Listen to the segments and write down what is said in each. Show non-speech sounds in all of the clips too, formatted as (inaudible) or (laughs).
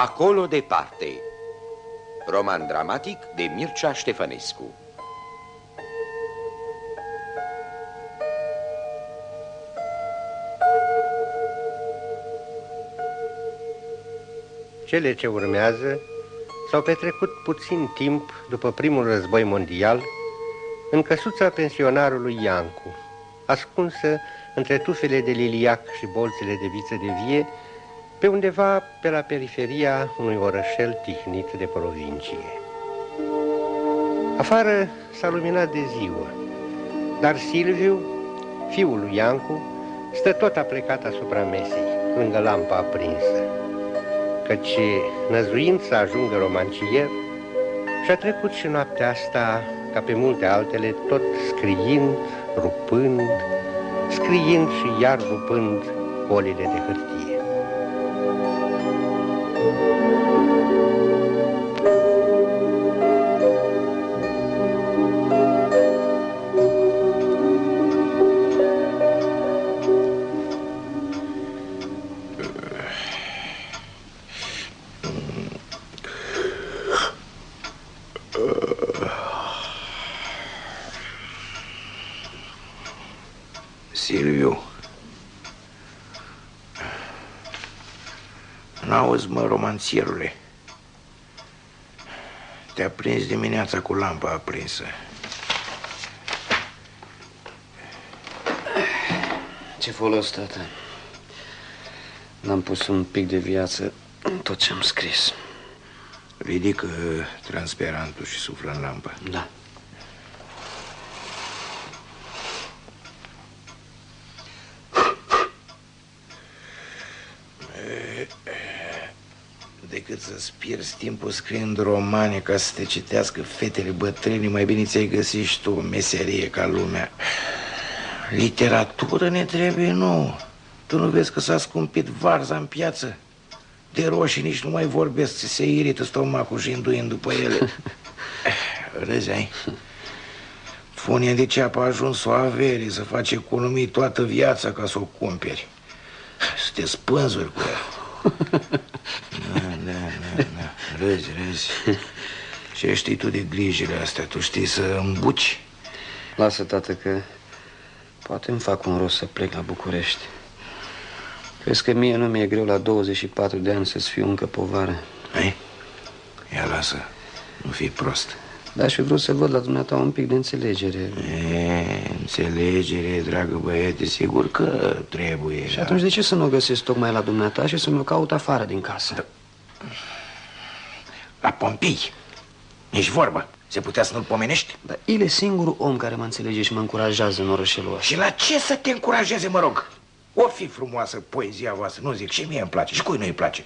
Acolo departe. Roman dramatic de Mircea Ștefănescu. Cele ce urmează s-au petrecut puțin timp după primul război mondial în căsuța pensionarului Iancu, ascunsă între tufele de liliac și bolțele de viță de vie, pe undeva pe la periferia unui orășel tihnit de provincie. Afară s-a luminat de ziua, dar Silviu, fiul lui Iancu, stă tot aplecat asupra mesei, lângă lampa aprinsă, căci, năzuind să ajungă romancier, și-a trecut și noaptea asta, ca pe multe altele, tot scriind, rupând, scriind și iar rupând colile de hârtie. Mă, romanțierule. Te-a prins dimineața cu lampa aprinsă. Ce folos, tată? N-am pus un pic de viață în tot ce am scris. Ridică transparentul și suflă în lampă. Da. Decât să-ți pierzi timpul scriind romane ca să te citească fetele bătrâni, mai bine ți-ai găsit și tu o meserie ca lumea. Literatură ne trebuie nouă. Tu nu vezi că s-a scumpit varza în piață? De roșii nici nu mai vorbesc, ți se irită stomacul jinduind după ele. (laughs) Râzi, ai? Funia de ceapă a ajuns o avere să faci economii toată viața ca să o cumperi. Să te spânzuri cu ea. Da, da, da, da. Râzi, râzi. Ce știi tu de grijile astea? Tu știi să îmbuci? Lasă, tată, că poate îmi fac un rost să plec la București. Crezi că mie nu mi-e greu la 24 de ani să-ți fiu încă povară? Ei? Ia lasă, nu fii prost. Da, și vreau să văd la dumneata un pic de înțelegere. E, înțelegere, dragă băiete, sigur că trebuie. Și atunci de ce să nu o găsesc tocmai la dumneata și să mi-o caut afară din casă? Da. La Pompii. Nici vorbă. Se putea să nu-l pomenești? Dar el e singurul om care mă înțelege și mă încurajează în orășelul ăsta. Și la ce să te încurajeze, mă rog? O fi frumoasă poezia voastră, nu zic, și mie îmi place. Și cui nu-i place?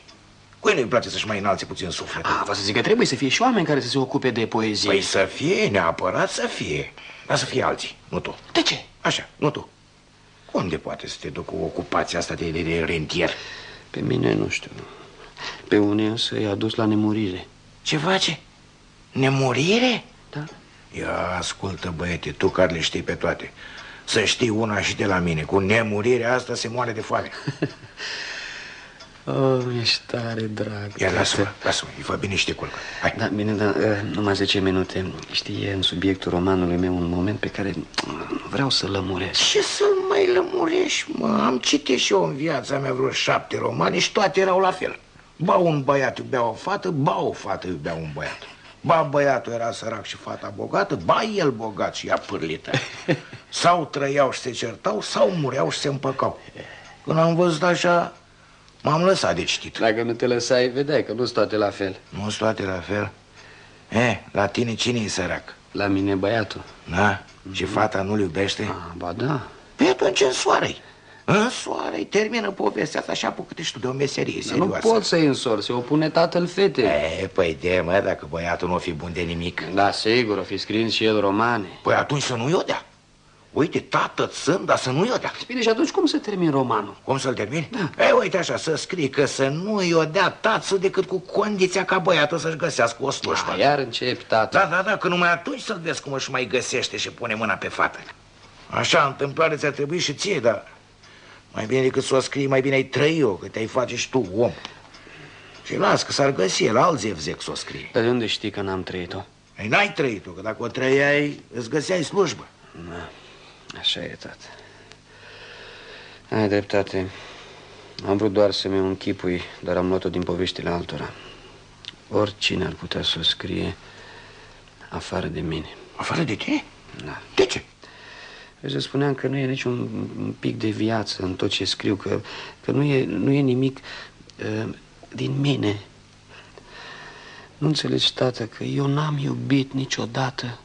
Cui nu-i place să-și mai înalțe puțin sufletul? A, vă să zic că trebuie să fie și oameni care să se ocupe de poezie. Păi să fie, neapărat să fie. Dar să fie alții, nu tu. De ce? Așa, nu tu. Unde poate să te duc cu ocupația asta de, de, de rentier? Pe mine nu știu. Pe unii însă i-a dus la nemurire. Ce face? Nemurire? Da. Ia, ascultă, băiete, tu care le știi pe toate. Să știi una și de la mine. Cu nemurirea asta se moare de foame. (laughs) Oh, ești tare drag. Ia, lasă-mă, lasă-mă, îi fă bine și te culcă. Hai. Da, bine, dar uh, numai 10 minute. Știi, e în subiectul romanului meu un moment pe care uh, vreau să lămuresc. Ce să-l mai lămurești, mă? Am citit și eu în viața mea vreo șapte romane și toate erau la fel. Ba un băiat iubea o fată, ba o fată iubea un băiat. Ba băiatul era sărac și fata bogată, ba el bogat și ea pârlită. (laughs) Sau trăiau și se certau, sau mureau și se împăcau. Când am văzut așa, m-am lăsat de citit. Dacă nu te lăsai, vedeai că nu sunt toate la fel. Nu sunt toate la fel? E, la tine cine e sărac? La mine băiatul. Da? Și fata nu-l iubește? Ah, ba da. Pe atunci în soare În soare termină povestea asta și apucă-te și tu de o meserie Dar nu serioasă. pot să-i însor, se opune tatăl fetei. E, păi de, mă, dacă băiatul nu o fi bun de nimic Da, sigur, o fi scris și el romane. Păi atunci să nu-i o dea Uite, tată sunt, dar să nu-i o dea Bine, și atunci cum să termin romanul? Cum să-l termini? Da. E, uite așa, să scrii că să nu-i o dea tață decât cu condiția ca băiatul să-și găsească o slujbă Ah, iar începi, tată. Da, da, da, că numai atunci să-l vezi cum își mai găsește și pune mâna pe fată Așa, întâmplare ți-ar trebui și ție, dar mai bine decât să o scrii, mai bine ai trăi eu, că te-ai face și tu om Și las că s-ar găsi el, alt zevzec să o scrie. Dar de unde știi că n-am trăit-o? Ei, n-ai trăit-o, că dacă o trăiai, îți găseai slujbă. Da, așa e, tată. Ai dreptate. Am vrut doar să-mi închipui, dar am luat-o din poveștile altora. Oricine ar putea să o scrie afară de mine. Afară de tine? Da. De ce? Eu spuneam că nu e niciun pic de viață în tot ce scriu, că, că nu, e, nu e nimic uh, din mine. Nu înțelegi, tată, că eu n-am iubit niciodată.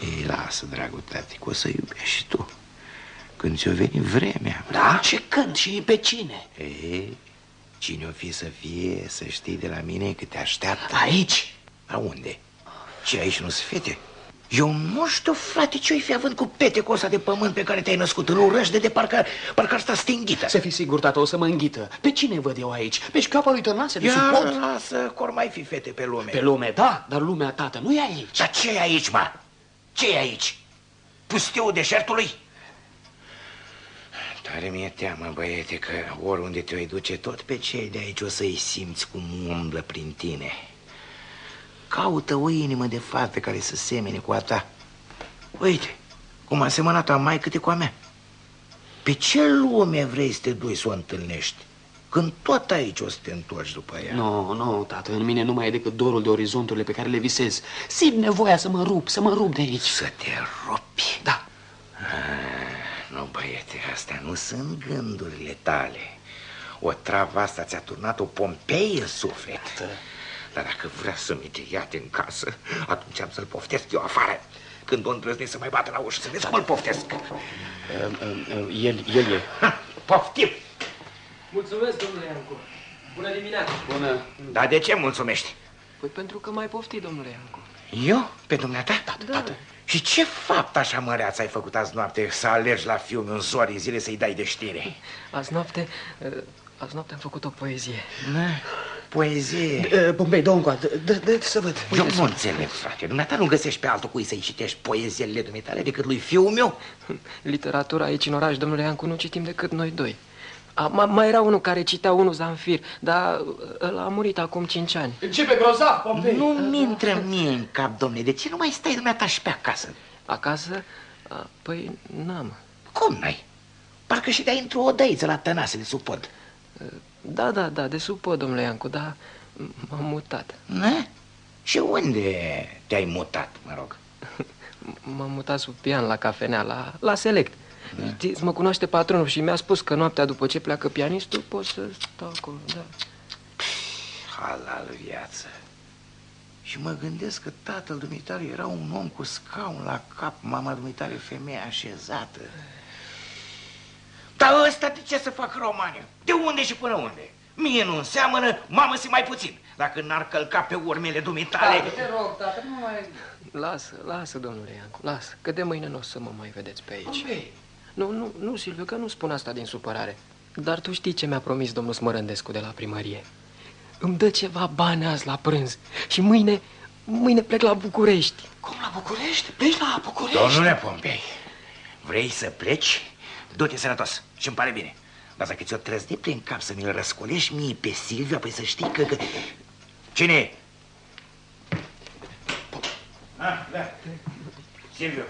Ei, lasă, dragul tati, că o să iubești și tu. Când ți-o veni vremea. Da? Ce când și pe cine? Ei, cine o fi să fie, să știi de la mine că te așteaptă. Aici? La unde? Și aici nu-s fete? Eu nu știu, frate, ce-o fi având cu petecul ăsta de pământ pe care te-ai născut în urăște de parcă, parcă ar sta stinghită. Să fii sigur, tată, o să mă înghită. Pe cine văd eu aici? Pe șcapa lui Tănase, de Ia, sub pod? lasă, că ori mai fi fete pe lume. Pe lume, da, dar lumea, tată, nu e aici. Dar ce e aici, mă? ce e aici? Pustiul deșertului? Tare mi-e teamă, băiete, că oriunde te-o duce, tot pe cei de aici o să-i simți cum umblă prin tine. Caută o inimă de fată care să semene cu a ta. Uite, cum a semănat a mai câte cu a mea. Pe ce lume vrei să te duci să o întâlnești? Când tot aici o să te întorci după ea. Nu, nu, tată, în mine nu mai e decât dorul de orizonturile pe care le visez. Simt nevoia să mă rup, să mă rup de aici. Să te rupi. Da. Ah, nu, băiete, astea nu sunt gândurile tale. O travă asta ți-a turnat o Pompei în suflet. Dar dacă vrea să-mi te iate în casă, atunci am să-l poftesc eu afară. Când o îndrăzni să mai bată la ușă, să vezi cum îl poftesc. El, el e. Ha, poftim! Mulțumesc, domnule Iancu. Bună dimineața. Bună. Dar de ce mulțumești? Păi pentru că mai pofti, domnule Iancu. Eu? Pe dumneata? Tată, Da. tată. Și ce fapt așa măreață ai făcut azi noapte să alergi la fiul meu în zorii zile să-i dai de știre? Azi noapte, uh, azi noapte am făcut o poezie. Na, poezie. Uh, Pompei, dă încoa, dă, dă, să văd. Eu nu înțeleg, frate. Dumneata nu găsești pe altul cui să-i citești poeziile dumitale decât lui fiul meu? Literatura aici în oraș, domnule Iancu, nu citim decât noi doi. A, ma, mai era unul care citea unul Zanfir, dar ăla a murit acum cinci ani. Începe grozav, Pompei. Nu mi intră mie în cap, domne, de ce nu mai stai dumneata și pe acasă? Acasă? A, păi n-am. Cum n-ai? Parcă și de-ai într-o odăiță la tănase de sub pod. Da, da, da, de sub pod, domnule Iancu, dar m-am mutat. Na? Și unde te-ai mutat, mă rog? (laughs) M-am mutat sub pian la cafenea, la, la Select. Știți, mă cunoaște patronul și mi-a spus că noaptea după ce pleacă pianistul pot să stau acolo, da. Halal viață. Și mă gândesc că tatăl dumitare era un om cu scaun la cap, mama dumitare femeie așezată. Dar ăsta de ce să fac romane? De unde și până unde? Mie nu înseamnă, mamă si mai puțin. Dacă n-ar călca pe urmele dumitale... te rog, tată, nu mai... Lasă, lasă, domnule Iancu, lasă, că de mâine nu o să mă mai vedeți pe aici. Pompei. Nu, nu, nu, Silviu, că nu spun asta din supărare. Dar tu știi ce mi-a promis domnul Smărândescu de la primărie. Îmi dă ceva bani azi la prânz și mâine, mâine plec la București. Cum la București? Pleci la București? Domnule Pompei, vrei să pleci? Du-te sănătos și îmi pare bine. Dar dacă ți-o trăzni prin cap să mi-l răscolești mie pe Silvia, păi să știi că... că... Cine e? Ah, da. Silviu,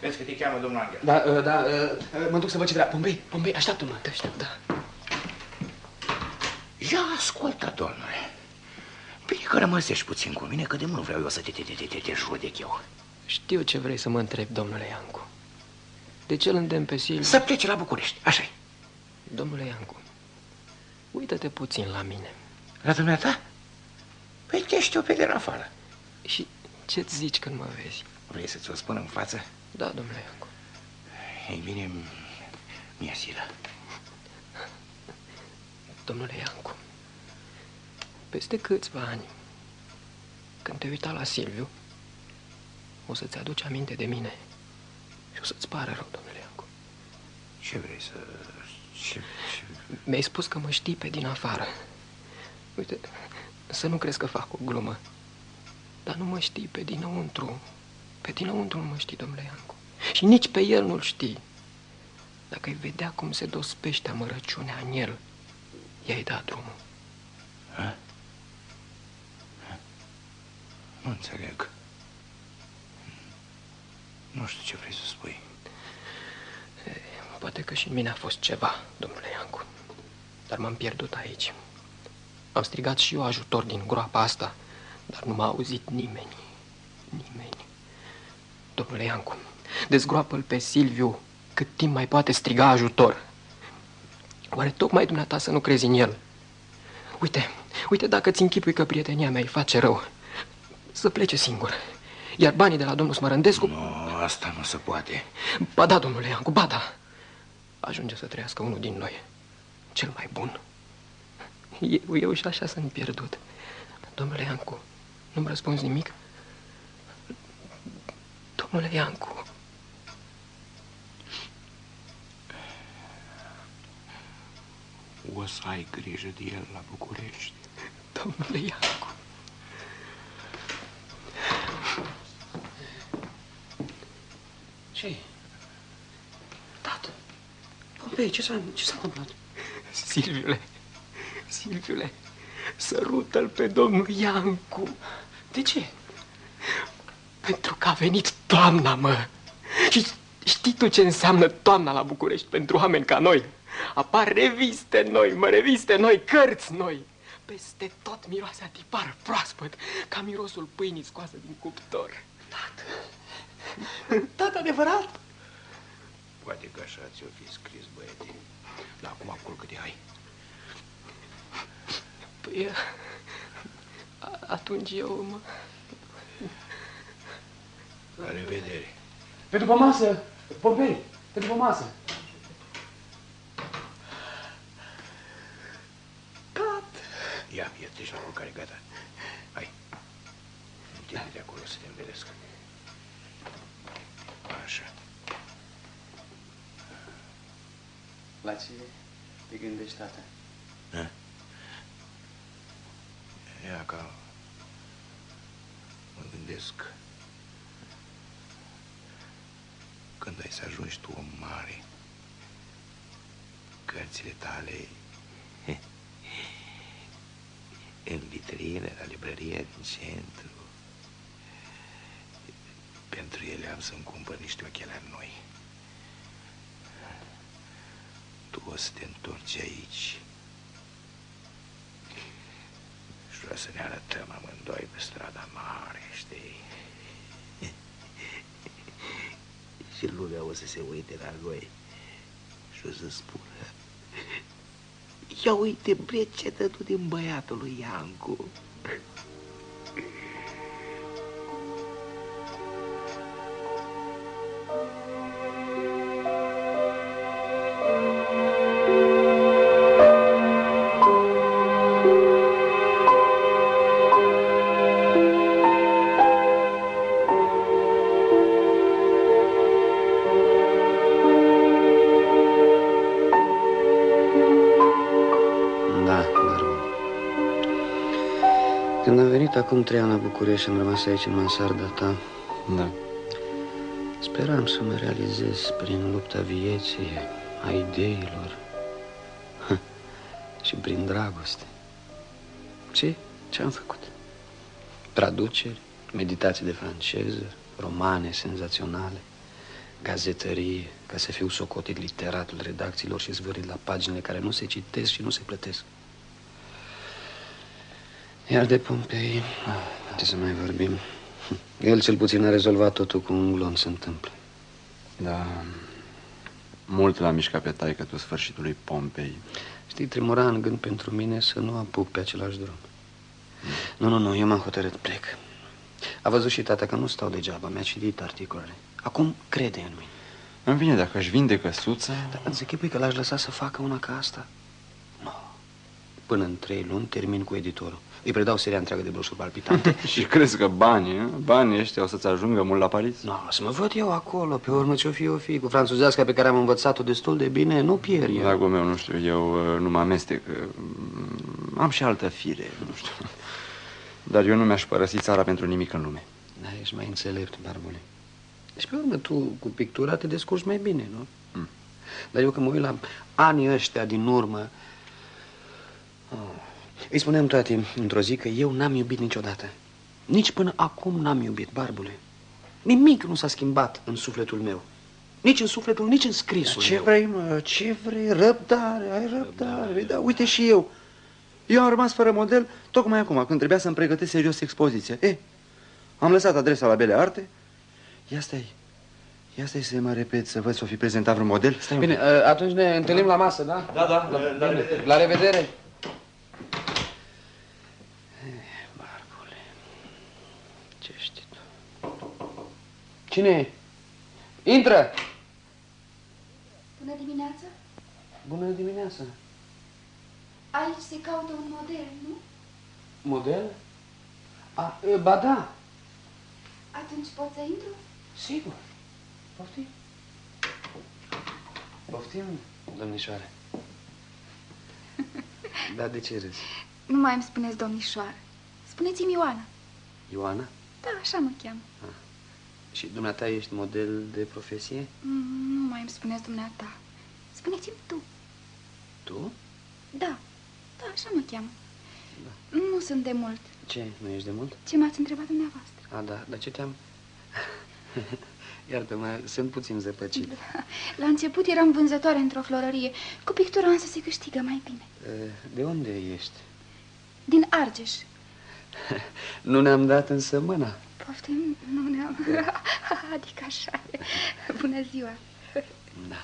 vezi că te cheamă domnul Angel. Da, uh, da, uh, mă duc să văd ce vrea. Pompei, Pompei, așteaptă-mă. Te aștept, da. Ia ascultă, domnule. Bine că rămăsești puțin cu mine, că de mult vreau eu să te, te, te, te, te judec eu. Știu ce vrei să mă întrebi, domnule Iancu. De ce îl îndemn pe Silviu? Să plece la București, așa -i. Domnule Iancu, uită-te puțin la mine. La dumneata? Păi te știu pe din afară. Și ce-ți zici când mă vezi? Vrei să ți-o spun în față? Da, domnule Iancu. Ei bine, mi-e silă. Domnule Iancu, peste câțiva ani, când te uita la Silviu, o să-ți aduci aminte de mine și o să-ți pară rău, domnule Iancu. Ce vrei să... Ce, ce... Mi-ai spus că mă știi pe din afară. Uite, să nu crezi că fac o glumă, dar nu mă știi pe dinăuntru. Pe dinăuntru nu mă știi, domnule Iancu. Și nici pe el nu-l știi. Dacă ai vedea cum se dospește amărăciunea în el, i-ai dat drumul. Ha? Nu înțeleg. Nu știu ce vrei să spui. Poate că și în mine a fost ceva, domnule Iancu. Dar m-am pierdut aici. Am strigat și eu ajutor din groapa asta, dar nu m-a auzit nimeni. Nimeni. Domnule Iancu, dezgroapă-l pe Silviu cât timp mai poate striga ajutor. Oare tocmai dumneata să nu crezi în el? Uite, uite dacă ți închipui că prietenia mea îi face rău, să plece singur. Iar banii de la domnul Smărândescu... Nu, asta nu se poate. Ba da, domnule Iancu, ba da. Ajunge să trăiască unul din noi, cel mai bun. Eu, eu și așa sunt pierdut. Domnule Iancu, nu-mi răspunzi nimic? Domnule Iancu... O să ai grijă de el la București. Domnule Iancu... ce Tată, Pompei, ce s-a ce întâmplat? Silviule, Silviule, sărută-l pe domnul Iancu. De ce? Pentru că a venit toamna, mă. Și știi tu ce înseamnă toamna la București pentru oameni ca noi? Apar reviste noi, mă, reviste noi, cărți noi. Peste tot miroase a tipar proaspăt, ca mirosul pâinii scoasă din cuptor. Tată, (laughs) tată adevărat? Poate că așa ți-o fi scris, băiete. Dar acum culcă de hai. Păi, atunci eu mă... La revedere. Pe după masă, Pompei, pe după masă. Tată! Ia, ia, treci la culcare, gata. Hai. Întinde de acolo să te învelesc. Așa. La ce te gândești, tată? Ha? Ia ca... Mă gândesc... Când ai să ajungi tu om mare, cărțile tale în vitrină la librăria din centru. Pentru ele am să-mi cumpăr niște ochelari noi. Tu o să te întorci aici și vreau să ne arătăm amândoi pe strada mare, știi? (laughs) și lumea o să se uite la noi și o să spună Ia uite brecetă din băiatul lui Iancu. Când am venit acum trei ani la București și am rămas aici în mansarda ta, Da. speram să mă realizez prin lupta vieții, a ideilor (laughs) ha, și prin dragoste. Ce? Ce am făcut? Traduceri, meditații de franceză, romane senzaționale, gazetărie, ca să fiu socotit literatul redacțiilor și zvârit la paginile care nu se citesc și nu se plătesc. Iar de Pompei, ce să mai vorbim? (laughs) El cel puțin a rezolvat totul cu un glonț se întâmplă. Da. Mult l-a mișcat pe taică tu sfârșitului Pompei. Știi, tremura în gând pentru mine să nu apuc pe același drum. Nu, nu, nu, eu m-am hotărât, plec. A văzut și tata că nu stau degeaba, mi-a citit articolele. Acum crede în mine. Îmi vine dacă își vinde căsuța... Dar îți închipui că l-aș lăsa să facă una ca asta? Nu. Până în trei luni termin cu editorul. Îi predau seria întreagă de broșuri palpitante. (laughs) și crezi că banii, banii ăștia o să-ți ajungă mult la Paris? Nu, să mă văd eu acolo, pe urmă ce-o fi, o fi. Cu franțuzeasca pe care am învățat-o destul de bine, nu pierd eu. Dragul meu, nu știu, eu uh, nu mă amestec. uh, Am și altă fire, nu știu. (laughs) Dar eu nu mi-aș părăsi țara pentru nimic în lume. Da, ești mai înțelept, barbule. Deci, pe urmă, tu cu pictura te descurci mai bine, nu? Mm. Dar eu când mă uit la anii ăștia din urmă, Îi spuneam toate într-o zi că eu n-am iubit niciodată. Nici până acum n-am iubit, barbule. Nimic nu s-a schimbat în sufletul meu. Nici în sufletul, nici în scrisul Ce meu. vrei, mă? Ce vrei? Răbdare, ai răbdare. Da, uite și eu. Eu am rămas fără model tocmai acum, când trebuia să-mi pregătesc serios expoziția. E, am lăsat adresa la Bele Arte. Ia stai. Ia stai să mă repet să văd să o fi prezentat vreun model. Stai un Bine, pic. ă, atunci ne întâlnim la masă, da? Da, da, la, la Bine. revedere. La revedere. Eh, Barbule, ce știi tu? Cine e? Intră! Bună dimineața! Bună dimineața. Aici se caută un model, nu? Model? A, e, ba da, Atunci pot să intru? sigur. Poftim. Poftim, domnișoare. (laughs) Da, de ce râzi? Nu mai îmi spuneți domnișoară. Spuneți-mi Ioana. Ioana? Da, așa mă cheamă. Și dumneata ești model de profesie? Mm, Nu mai îmi spuneți dumneata. Spuneți-mi tu. Tu? Da, da, așa mă cheamă. Nu sunt de mult. Ce, nu ești de mult? Ce m-ați întrebat dumneavoastră? A, da, dar ce te-am... (laughs) Iartă-mă, sunt puțin zăpăcit. La început eram vânzătoare într-o florărie. Cu pictura însă se câștigă mai bine. Eh, De unde ești? Din Argeș. (laughs) Nu ne-am dat însă mâna. Poftim? Nu ne-am... (laughs) Adică așa e. Bună ziua. Da.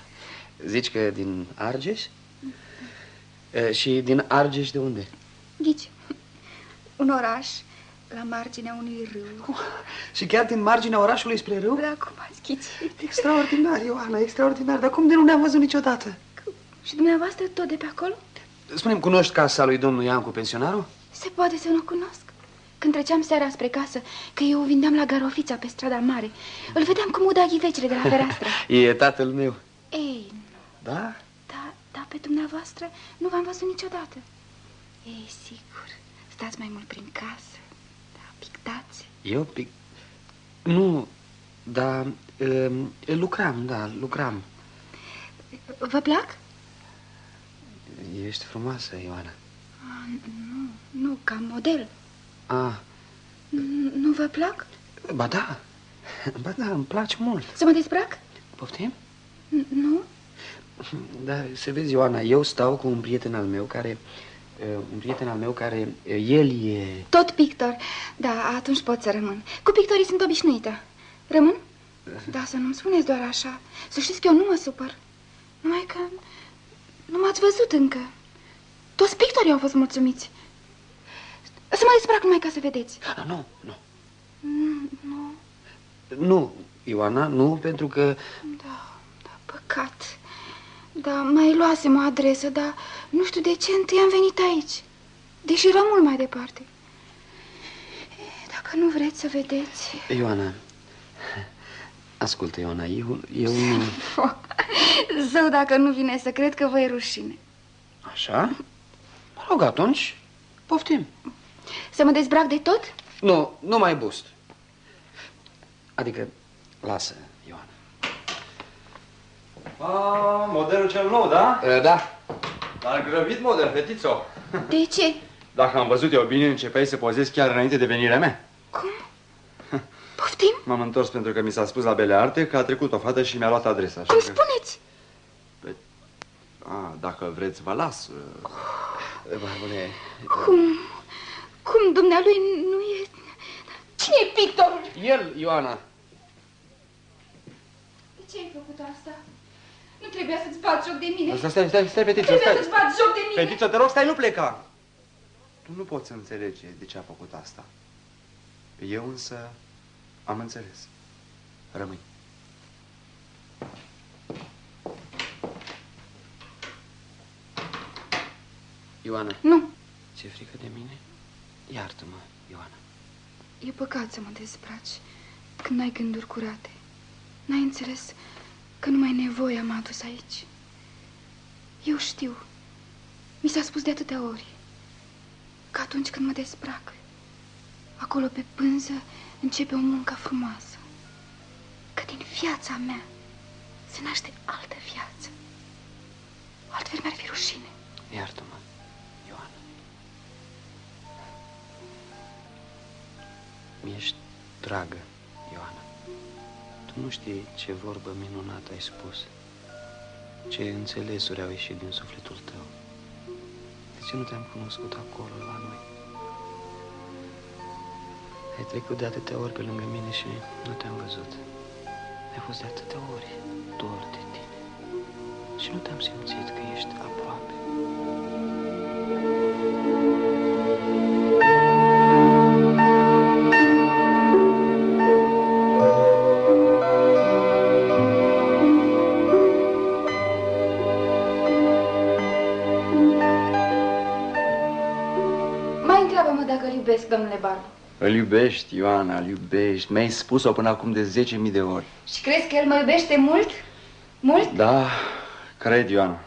Zici că din Argeș? Eh, Și din Argeș de unde? Ghici. Un oraș la marginea unui râu. Și chiar din marginea orașului spre râu? Da, cum ați ghicit? Extraordinar, Ioana, extraordinar. Dar cum de nu ne-am văzut niciodată? Și dumneavoastră tot de pe acolo? Spune-mi, cunoști casa lui domnul Iancu, pensionarul? Se poate să nu o cunosc. Când treceam seara spre casă, că eu vindeam la Garofița pe strada mare, îl vedeam cum uda ghivecile de la fereastră. (laughs) E tatăl meu. Ei, Da? da, da, pe dumneavoastră nu v-am văzut niciodată. Ei, sigur, stați mai mult prin casă, da, pictați. Eu pic... Nu, dar um, lucram, da, lucram. Vă plac? Ești frumoasă, Ioana. Ah, nu, nu, ca model. Ah, N- Nu vă plac? ba da, ba da, îmi place mult. Să mă dezbrac? Poftim? N- Nu? Da, să vezi, Ioana, eu stau cu un prieten al meu care... uh, Un prieten al meu care... uh, El e... Tot pictor. Da, atunci pot să rămân. Cu pictorii sunt obișnuită. Rămân? (laughs) Da, să nu-mi spuneți doar așa. Să știți că eu nu mă supăr. Numai că nu m-ați văzut încă. Toți pictorii au fost mulțumiți. Să mă dezbrac numai ca să vedeți. Ah, nu, nu. Mm, Nu, Nu, Ioana, nu, pentru că... da, da, păcat. Da, mai luasem o adresă, dar nu știu de ce întâi am venit aici. Deși era mult mai departe. E, Dacă nu vreți să vedeți... Ioana, ascultă, Ioana, eu, eu nu... (laughs) Zău dacă nu vine să cred că vă e rușine. Așa? Mă rog, atunci, poftim. Să mă dezbrac de tot? Nu, nu mai bust. Adică, lasă, Ioana. A, modelul cel nou, da? Uh, da, Dar grăbit model, fetițo. De ce? Dacă am văzut eu bine, începeai să pozezi chiar înainte de venirea mea. Cum? (laughs) Poftim? M-am întors pentru că mi s-a spus la Bele Arte că a trecut o fată și mi-a luat adresa. așa Cum că- spuneți? A, dacă vreți, vă las. Barbule, Cum? Cum dumnealui nu e... Cine e pictorul? el, Ioana. De ce ai făcut asta? Nu trebuia să-ți bați joc de mine. Stai, stai, stai, stai, fetițo, Trebuia stai. să-ți bați joc de mine. Fetițo, te rog, stai, nu pleca. Tu nu poți să înțelege de ce a făcut asta. Eu însă am înțeles. Rămâi. Ioana, Nu, ți-e frică de mine? Iartă-mă, Ioana. e păcat să mă dezbraci când ai gânduri curate. N-ai înțeles că numai nevoia m-a adus aici. Eu știu, mi s-a spus de atâtea ori, că atunci când mă dezbrac, acolo pe pânză începe o muncă frumoasă. Că din viața mea se naște altă viață. Altfel mi-ar fi rușine. Iartă-mă, Mi-ești dragă, Ioana. Tu nu știi ce vorbă minunată ai spus. Ce înțelesuri au ieșit din sufletul tău. De ce nu te-am cunoscut acolo, la noi? Ai trecut de atâtea ori pe lângă mine și nu te-am văzut. Ai fost de atâtea ori dor de tine. Și nu te-am simțit că ești aproape. Iubesc, domnule Barbu. Îl iubești, Ioana, îl iubești. Mi-ai spus-o până acum de 10.000 de ori. Și crezi că el mă iubește mult? Mult? Da, cred, Ioana.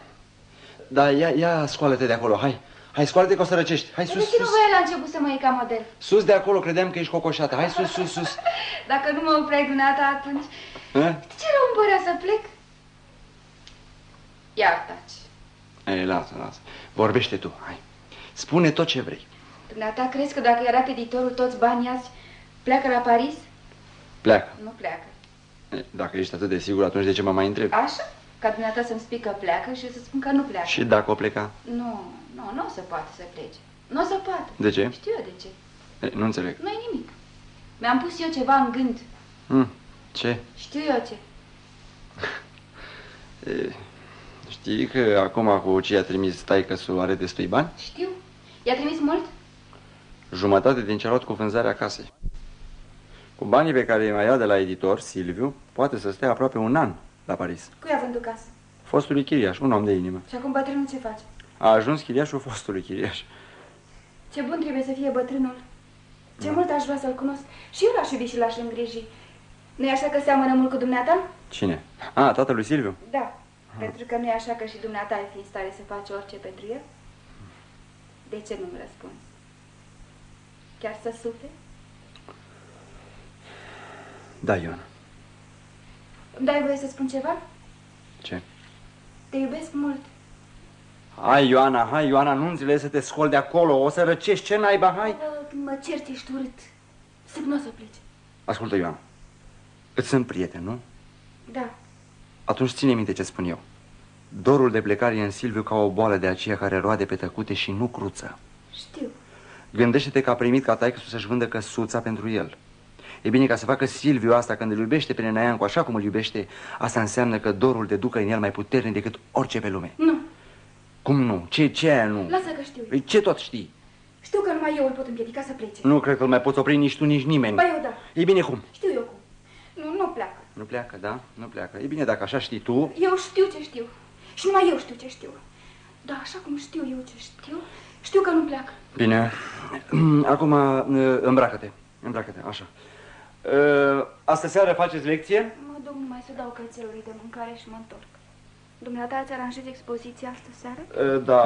Da, ia, ia scoală-te de acolo, hai. Hai, scoală-te că o să răcești. Hai De sus, ce nu sus. voia la început să mă iei ca model? Sus de acolo, credeam că ești cocoșată. Hai sus, sus, sus. (laughs) Dacă nu mă opreai dumneata atunci... Ha? De ce rău îmi părea să plec? Iar taci. Ei, lasă, lasă. Vorbește tu, hai. Spune tot ce vrei. Dumneata crezi că dacă era editorul toți banii azi, pleacă la Paris? Pleacă. Nu pleacă. Ei, Dacă ești atât de sigur, atunci de ce mă mai întrebi? Așa? Ca dumneata să-mi spui că pleacă și eu să spun că nu pleacă. Și dacă o pleca? Nu, nu, nu o să poată să plece. Nu o să poată. De ce? Știu eu de ce. Ei, Nu înțeleg. Nu-i nimic. Mi-am pus eu ceva în gând. Hm, ce? Știu eu ce. E, știi că acum cu ce i-a trimis taică să are destui bani? Știu. I-a trimis mult? Jumătate din ce a luat cu vânzarea casei. Cu banii pe care îi mai ia de la editor, Silviu, poate să stea aproape un an la Paris. Cui a vândut casă? Fostului chiriaș, un om de inimă. Și acum bătrânul ce face? A ajuns chiriașul fostului chiriaș. Ce bun trebuie să fie bătrânul. Ce mult aș vrea să-l cunosc. Și eu l-aș iubi și l-aș îngriji. nu e așa că seamănă mult cu dumneata? Cine? A, tatălui Silviu? Da. Pentru că nu e așa că și dumneata ai fi în stare să faci orice pentru el? De ce nu-mi răspunzi? Chiar să suferi? Da, Ion. Îmi dai voie să spun ceva? Ce? Te iubesc mult. Hai, Ioana, hai, Ioana, nu înțelegi să te scol de acolo, o să răcești, ce naiba, hai! Bă, Când mă cerți, ești urât. Să nu o să pleci. Ascultă, Ioana, îți sunt prieten, nu? Da. Atunci ține minte ce spun eu. Dorul de plecare e în Silviu ca o boală de aceea care roade pe tăcute și nu cruță. Știu. Gândește-te că a primit ca taică să-și vândă căsuța pentru el. E bine, ca să facă Silviu asta când îl iubește pe Nenaiancu așa cum îl iubește, asta înseamnă că dorul de ducă în el mai puternic decât orice pe lume. Nu. Cum nu? Ce, ce aia nu? Lasă că știu. Păi ce tot știi? Știu că numai eu îl pot împiedica să plece. Nu cred că îl mai poți opri nici tu, nici nimeni. Ba eu da. E bine cum? Știu eu cum. Nu, nu pleacă. Nu pleacă, da? Nu pleacă. E bine, dacă așa știi tu... Eu știu ce știu. Și numai eu știu ce știu. Da, așa cum știu eu ce știu, știu că nu pleacă. Bine. (clears throat) Acum uh, îmbracă-te. Îmbracă-te, așa. Uh, Astă seară faceți lecție? Mă duc numai să dau cățelului de mâncare și mă întorc. Dumneata ați aranjat expoziția astă seară? Uh, Da.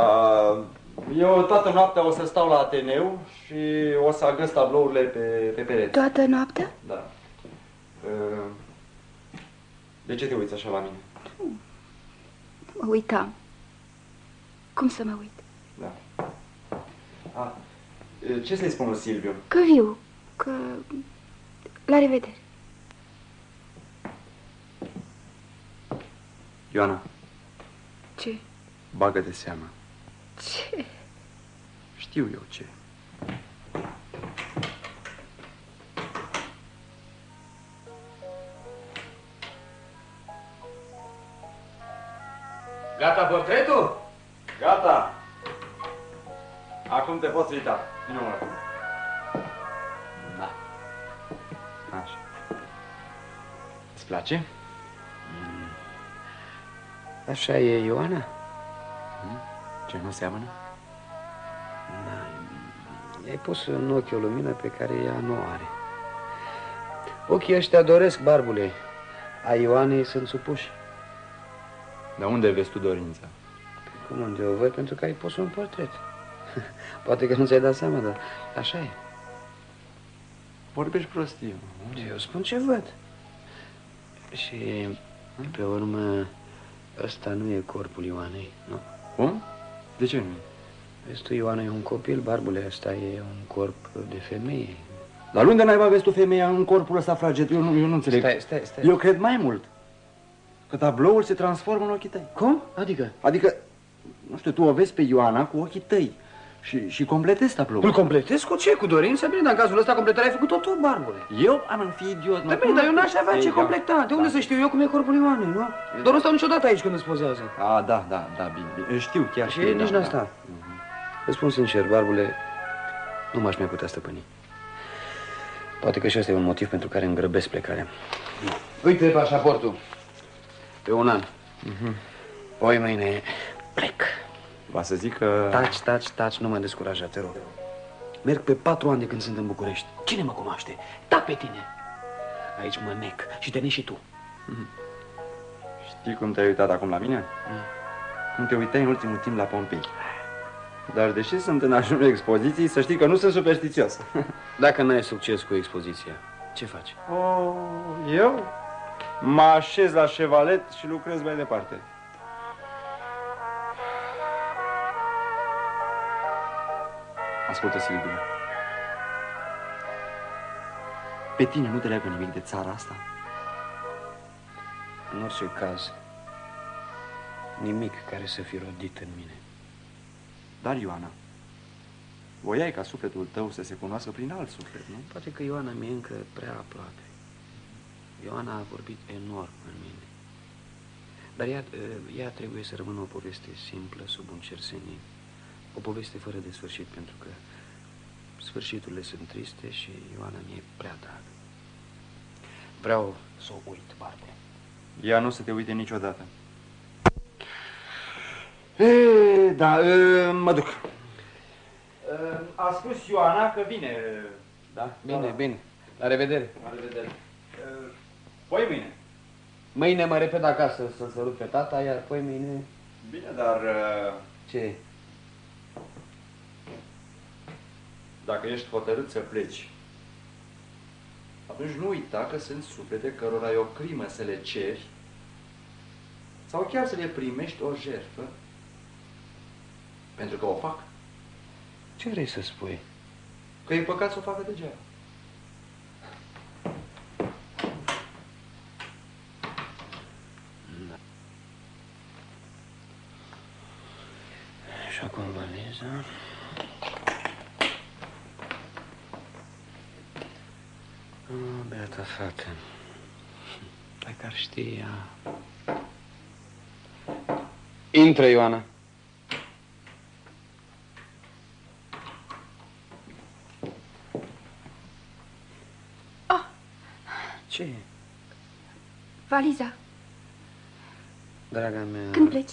Eu toată noaptea o să stau la Ateneu și o să agăs tablourile pe, pe pereți. Toată noaptea? Da. Uh, De ce te uiți așa la mine? Mă uitam. Cum să mă uit? Da. A, uh, ce să-i spun lui Silviu? Că viu, că... La revedere. Ioana, Ce? bagă de seamă. Ce? Știu eu ce. Gata portretul? Gata. Acum te poți uita. Vino mă. Da. Așa. Îți place? Așa e, Ioana? Ce, nu seamănă? I-ai pus în ochi o lumină pe care ea nu o are. Ochii ăștia doresc, barbule. A Ioanei sunt supuși. Dar unde vezi tu dorința? Cum unde o văd? Pentru că ai pus un portret. (laughs) Poate că nu ți-ai dat seama, dar așa e. Vorbești prostie. Eu spun ce văd. Și, pe urmă, ăsta nu e corpul Ioanei, nu. Cum? De ce nu? Vezi tu, Ioana e un copil, barbule, ăsta e un corp de femeie. Dar unde naiba vezi tu femeia în corpul ăsta fraged? Eu nu, eu nu înțeleg. Stai, stai, stai. Eu cred mai mult. Că tabloul se transformă în ochii tăi. Cum? Adică? Adică, nu știu, tu o vezi pe Ioana cu ochii tăi și, și completezi tabloul. Îl completez cu ce? Cu dorință? Bine, dar în cazul ăsta completarea ai făcut-o tu, barbule. Eu am fi idiot, Da, bine, dar eu n-aș avea ce completa. De unde să știu eu cum e corpul Ioanei, nu? Doar nu stau niciodată aici când îți pozează. A, da, da, da, bine, bine. Știu, chiar Și știu. nici da, n-a stat. Îți spun sincer, barbule, nu m-aș mai putea stăpâni. Poate că și ăsta e un motiv pentru care îmi grăbesc plecarea. Uite pașaportul. Pe un an. Poi mâine plec. Va să zic că... Taci, taci, taci, nu mă descuraja, te rog. Merg pe patru ani de când sunt în București. Cine mă cunoaște? Da pe tine. Aici mă nec și te neci și tu. Știi cum te-ai uitat acum la mine? Cum te uitai în ultimul timp la Pompei. Dar deși sunt în ajunul expoziții, să știi că nu sunt superstițios. (laughs) Dacă n-ai succes cu expoziția, ce faci? Oh, eu? Mă așez la șevalet și lucrez mai departe. Ascultă, Silviu. Pe tine nu te leagă nimic de țara asta? În orice caz, nimic care să fi rodit în mine. Dar, Ioana, voiai ca sufletul tău să se cunoască prin alt suflet, nu? Poate că Ioana mi-e încă prea aproape. Ioana a vorbit enorm în mine. Dar ea, ea trebuie să rămână o poveste simplă, sub un cer senin. O poveste fără de sfârșit, pentru că sfârșiturile sunt triste și Ioana mi-e prea dragă. Vreau să o uit, Barbe. Ea nu să te uite niciodată. E, da, e, mă duc. E, A spus Ioana că vine. Da? Bine, da. bine. La revedere. La revedere. E, Poi mâine. Mâine mă repet acasă să-l sărut pe tata, iar poi mâine... Bine, dar e, Ce? Dacă ești hotărât să pleci, atunci nu uita că sunt suflete cărora e o crimă să le ceri sau chiar să le primești o jertfă pentru că o fac. Ce vrei să spui? Că e păcat să o facă degeaba. Și acum valiza. Oh, beata fată. Dacă ar ști ea... Intră, Ioana. Oh, Ce? valiza. Draga mea... Când pleci?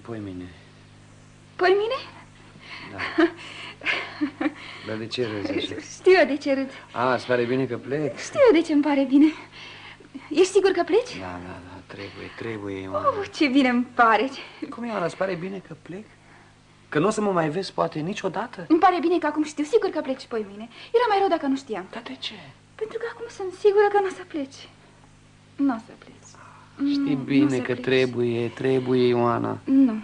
Pui mine. Păi mine? Da. (laughs) Dar de ce râzi așa? Știu eu de ce râd. A, îți pare bine că plec? Știu eu de ce îmi pare bine. Ești sigur că pleci? Da, da, da, trebuie, trebuie, Ioana. Oh, ce bine îmi pare. Cum, Ioana, îți pare bine că plec? Că nu o să mă mai vezi, poate, niciodată? Îmi pare bine că acum știu sigur că pleci pe mine. Era mai rău dacă nu știam. Dar de ce? Pentru că acum sunt sigură că nu o să pleci. Nu o să pleci. Știi Nu, nu o bine să că pleci. trebuie, trebuie, Ioana. Nu.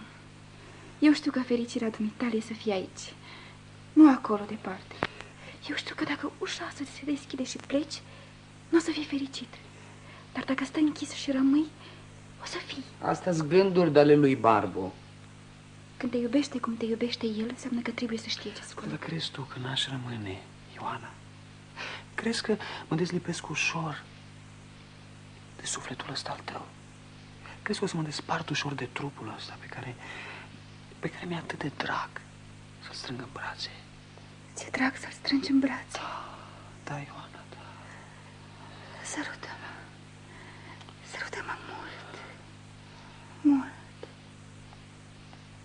Eu știu că fericirea dumitale e să fie aici. Nu acolo, departe. Eu știu că dacă ușa asta ți se deschide și pleci, nu o să fii fericit. Dar dacă stai închis și rămâi, o să fii. Asta-s gânduri de ale lui Barbu. Când te iubește cum te iubește el, înseamnă că trebuie să știe ce spune. Dar crezi tu că n-aș rămâne, Ioana? Crezi că mă dezlipesc ușor de sufletul ăsta al tău? Crezi că o să mă despart ușor de trupul ăsta pe care, pe care mi-e atât de drag să-l strâng în brațe? Ți-e drag să-l strângi în brațe. Da, Ioana, da. Sărută-mă. Sărută-mă mult. Mult.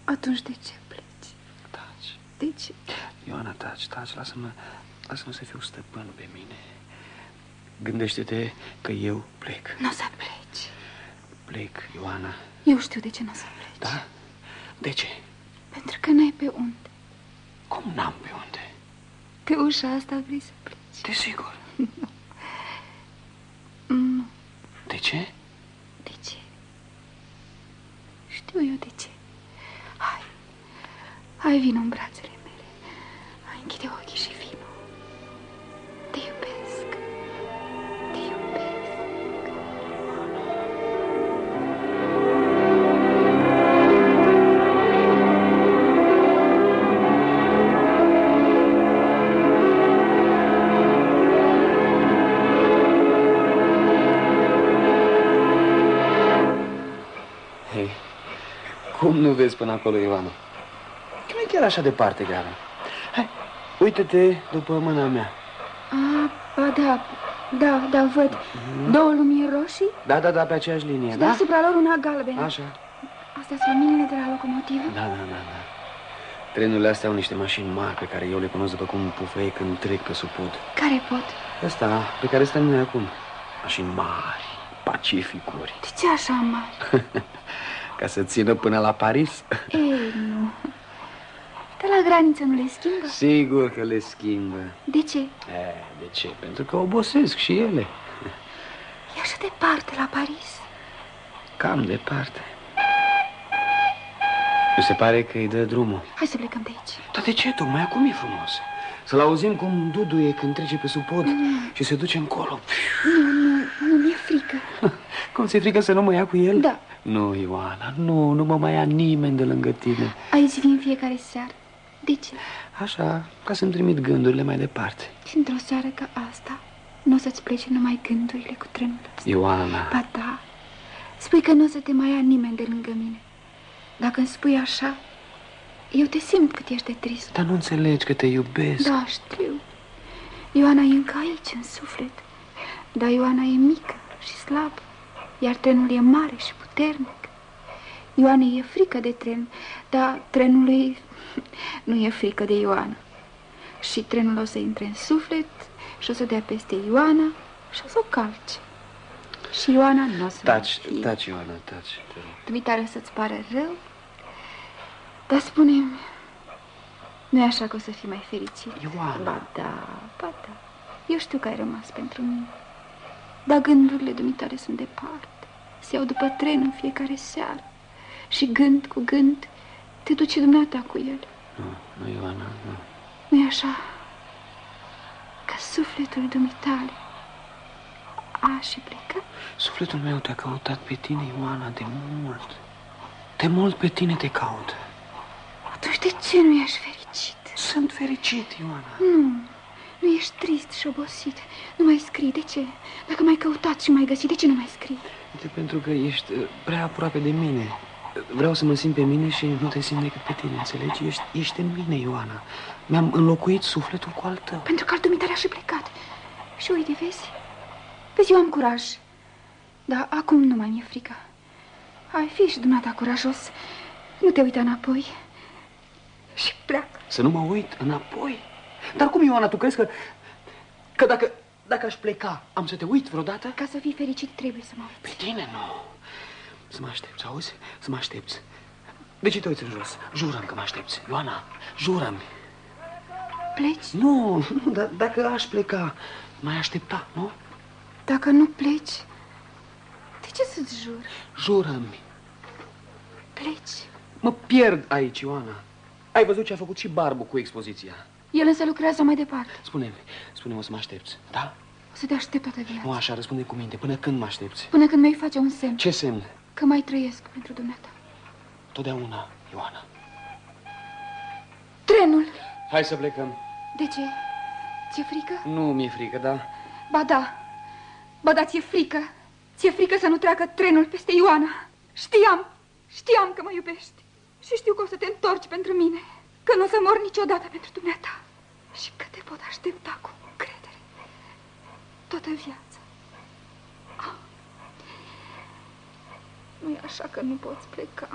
Atunci de ce pleci? Taci. De ce? Ioana, taci, taci, lasă-mă, lasă-mă să fiu stăpân pe mine. Gândește-te că eu plec. Nu o să pleci. Plec, Ioana. Eu știu de ce nu o să pleci. Da? De ce? Pentru că n-ai pe unde. Cum n-am pe unde? Pe ușa asta vrei să pleci. Desigur. Nu. (laughs) De ce? De ce? Știu eu de ce. Hai. Hai, vină în brațele mele. Hai, închide ochii și vină. Nu vezi până acolo, Ioana? Că nu e chiar așa departe, Gara. Hai, uite-te după mâna mea. A, ba da, da, da, văd. Două lumini roșii Da, da, da, pe aceeași linie, și da? deasupra lor una galbenă. Așa. Astea sunt luminile de la locomotivă? Da, da, da, da. Trenurile astea au niște mașini mari pe care eu le cunosc după cum pufăie când trec pe sub pod. Care pot? Ăsta, pe care stăm noi acum. Mașini mari, pacificuri. De ce așa mari? (laughs) Ca să țină până la Paris? Ei, nu. Dar la graniță nu le schimbă? Sigur că le schimbă. De ce? E, de ce? Pentru că obosesc și ele. E așa departe la Paris. Cam departe. Nu se pare că îi dă drumul. Hai să plecăm de aici. Dar de ce? Tocmai acum e frumos. Să-l auzim cum duduie când trece pe sub pod și se duce încolo. Nu, nu, nu mi-e frică. Cum ți-e frică să nu mă ia cu el? Da. Nu, Ioana, nu, nu mă mai ia nimeni de lângă tine. Aici vin fiecare seară. De ce? Așa, ca să-mi trimit gândurile mai departe. Și într-o seară ca asta, nu o să-ți plece numai gândurile cu trenul ăsta. Ioana, Ba da, spui că nu o să te mai ia nimeni de lângă mine. Dacă îmi spui așa, eu te simt cât ești de trist. dar nu înțelegi că te iubesc. Da, știu. Ioana e încă aici, în suflet. Dar Ioana e mică și slabă, iar trenul e mare și puternic. Ioana e frică de tren, dar trenului (laughs) nu e frică de Ioana. Și trenul o să intre în suflet și o să dea peste Ioana și o să o calce. Și Ioana nu o să mai Taci, fie. taci, Ioana, taci. te rog. Dumitare să-ți pare rău, dar spune-mi, nu e așa că o să fii mai fericit? Ioana. Ba da, ba da. Eu știu că ai rămas pentru mine. Dar gândurile dumitare sunt departe. Se iau după tren în fiecare seară. Și gând cu gând te duce dumneata cu el. Nu, nu, Ioana, nu. nu e așa? Că sufletul dumitale a și plecat? Sufletul meu te-a căutat pe tine, Ioana, de mult. De mult pe tine te caut. Atunci de ce nu ești fericit? Sunt fericit, Ioana. Nu, nu ești trist și obosit. Nu mai scrii, de ce? Dacă m-ai căutat și m-ai găsit, de ce nu mai scrii? Uite, pentru că ești uh, prea aproape de mine. Vreau să mă simt pe mine și nu te simt decât pe tine, înțelegi? Ești, ești în mine, Ioana. Mi-am înlocuit sufletul cu al tău. Pentru că al dumitare a și plecat. Și uite, vezi? Vezi, eu am curaj. Dar acum nu mai mi-e frică. Ai fi și dumneata curajos. Nu te uita înapoi. Și pleacă. Să nu mă uit înapoi. Dar cum, Ioana, tu crezi că... Că dacă, dacă aș pleca, am să te uit vreodată? Ca să fii fericit, trebuie să mă uiți. Pe tine nu. Să mă aștepți, auzi? Să mă aștepți. De ce te uiți în jos? Jurăm că mă aștepți. Ioana, jurăm. Pleci? Nu, nu, dar dacă aș pleca, mai aștepta, nu? Dacă nu pleci, de ce să-ți jur? Jurăm-mi. Pleci. Mă pierd aici, Ioana. Ai văzut ce a făcut și Barbu cu expoziția. El însă lucrează mai departe. Spune-mi, spune-mi o să mă aștepți, da? O să te aștept toată viața. Nu așa, răspunde cu minte. Până când mă aștepți? Până când mi-ai face un semn Ce semn? că mai trăiesc pentru dumneata. Totdeauna, Ioana. Trenul! Hai să plecăm. De ce? Ți-e frică? Nu mi-e frică, da? Ba da. Ba da, ți-e frică. Ți-e frică să nu treacă trenul peste Ioana. Știam, știam că mă iubești. Și știu că o să te întorci pentru mine. Că nu o să mor niciodată pentru dumneata. Și că te pot aștepta cu încredere. Toată viața. Ah. Nu e așa că nu poți pleca.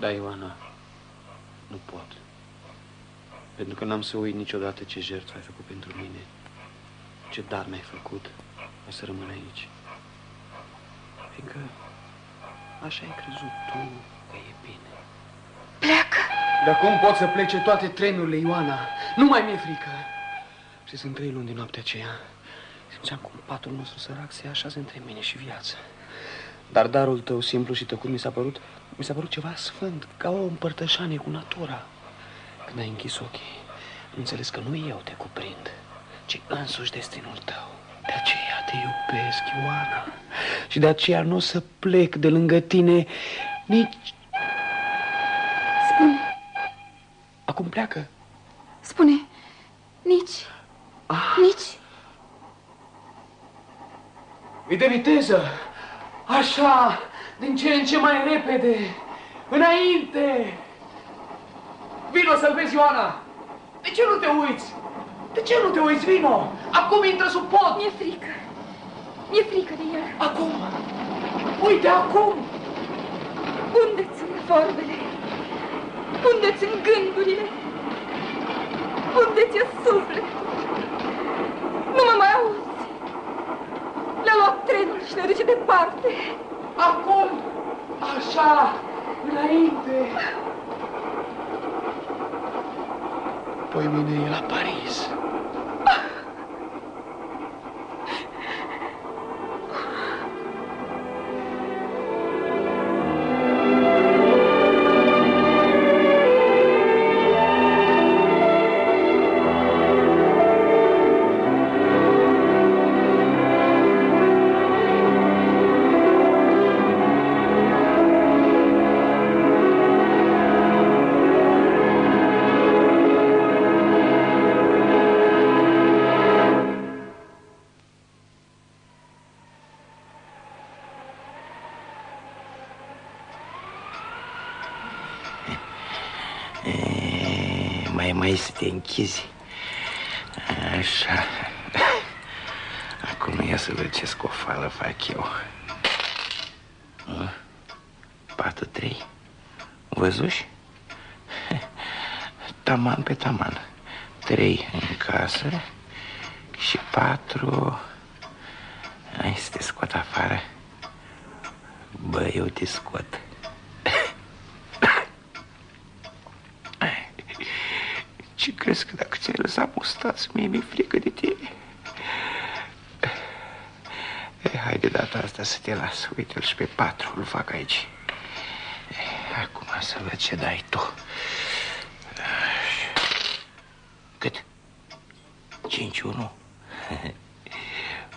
Da, Ioana, nu pot. Pentru că n-am să uit niciodată ce jertfă ai făcut pentru mine. Ce dar mi-ai făcut. O să rămân aici. Fiindcă așa ai crezut tu că e bine. Pleacă! Dar cum pot să plece toate trenurile, Ioana? Nu mai mi-e frică. Și sunt trei luni din noaptea aceea. Simțeam cum patul nostru sărac se așează între mine și viață. Dar darul tău simplu și tăcut mi s-a părut, mi s-a părut ceva sfânt, ca o împărtășanie cu natura. Când ai închis ochii, am înțeles că nu eu te cuprind, ci însuși destinul tău. De aceea te iubesc, Ioana. Și de aceea nu o să plec de lângă tine nici... Spune, Acum pleacă. spune, nici, Ah. nici... Îi de viteză! Așa, din ce în ce mai repede! Înainte! Vino să-l vezi, Ioana! De ce nu te uiți? De ce nu te uiți? Vino! Acum intră sub pod! Mi-e frică. Mi-e frică de el. Acum! Uite, acum! Unde sunt vorbele? Unde sunt gândurile? Unde ți-e sufletul? Nu mă mai auzi. Le-a luat trenul și ne duce departe. Acum! Așa! Înainte! Păi mine e la Paris. E, mai mai să te închizi. Așa. Acum ia să văd ce scofală fac eu. Patru, trei. Văzuși? Taman pe taman. Trei în casă și patru... Hai să te scot afară. Bă, eu te scot. Ce crezi că dacă ți-ai lăsat mustață, mie mi-e frică de tine? E, hai de data asta să te las. Uite-l și pe patru, îl fac aici. E, acum să văd ce dai tu. Cât? Cinci unu? (laughs)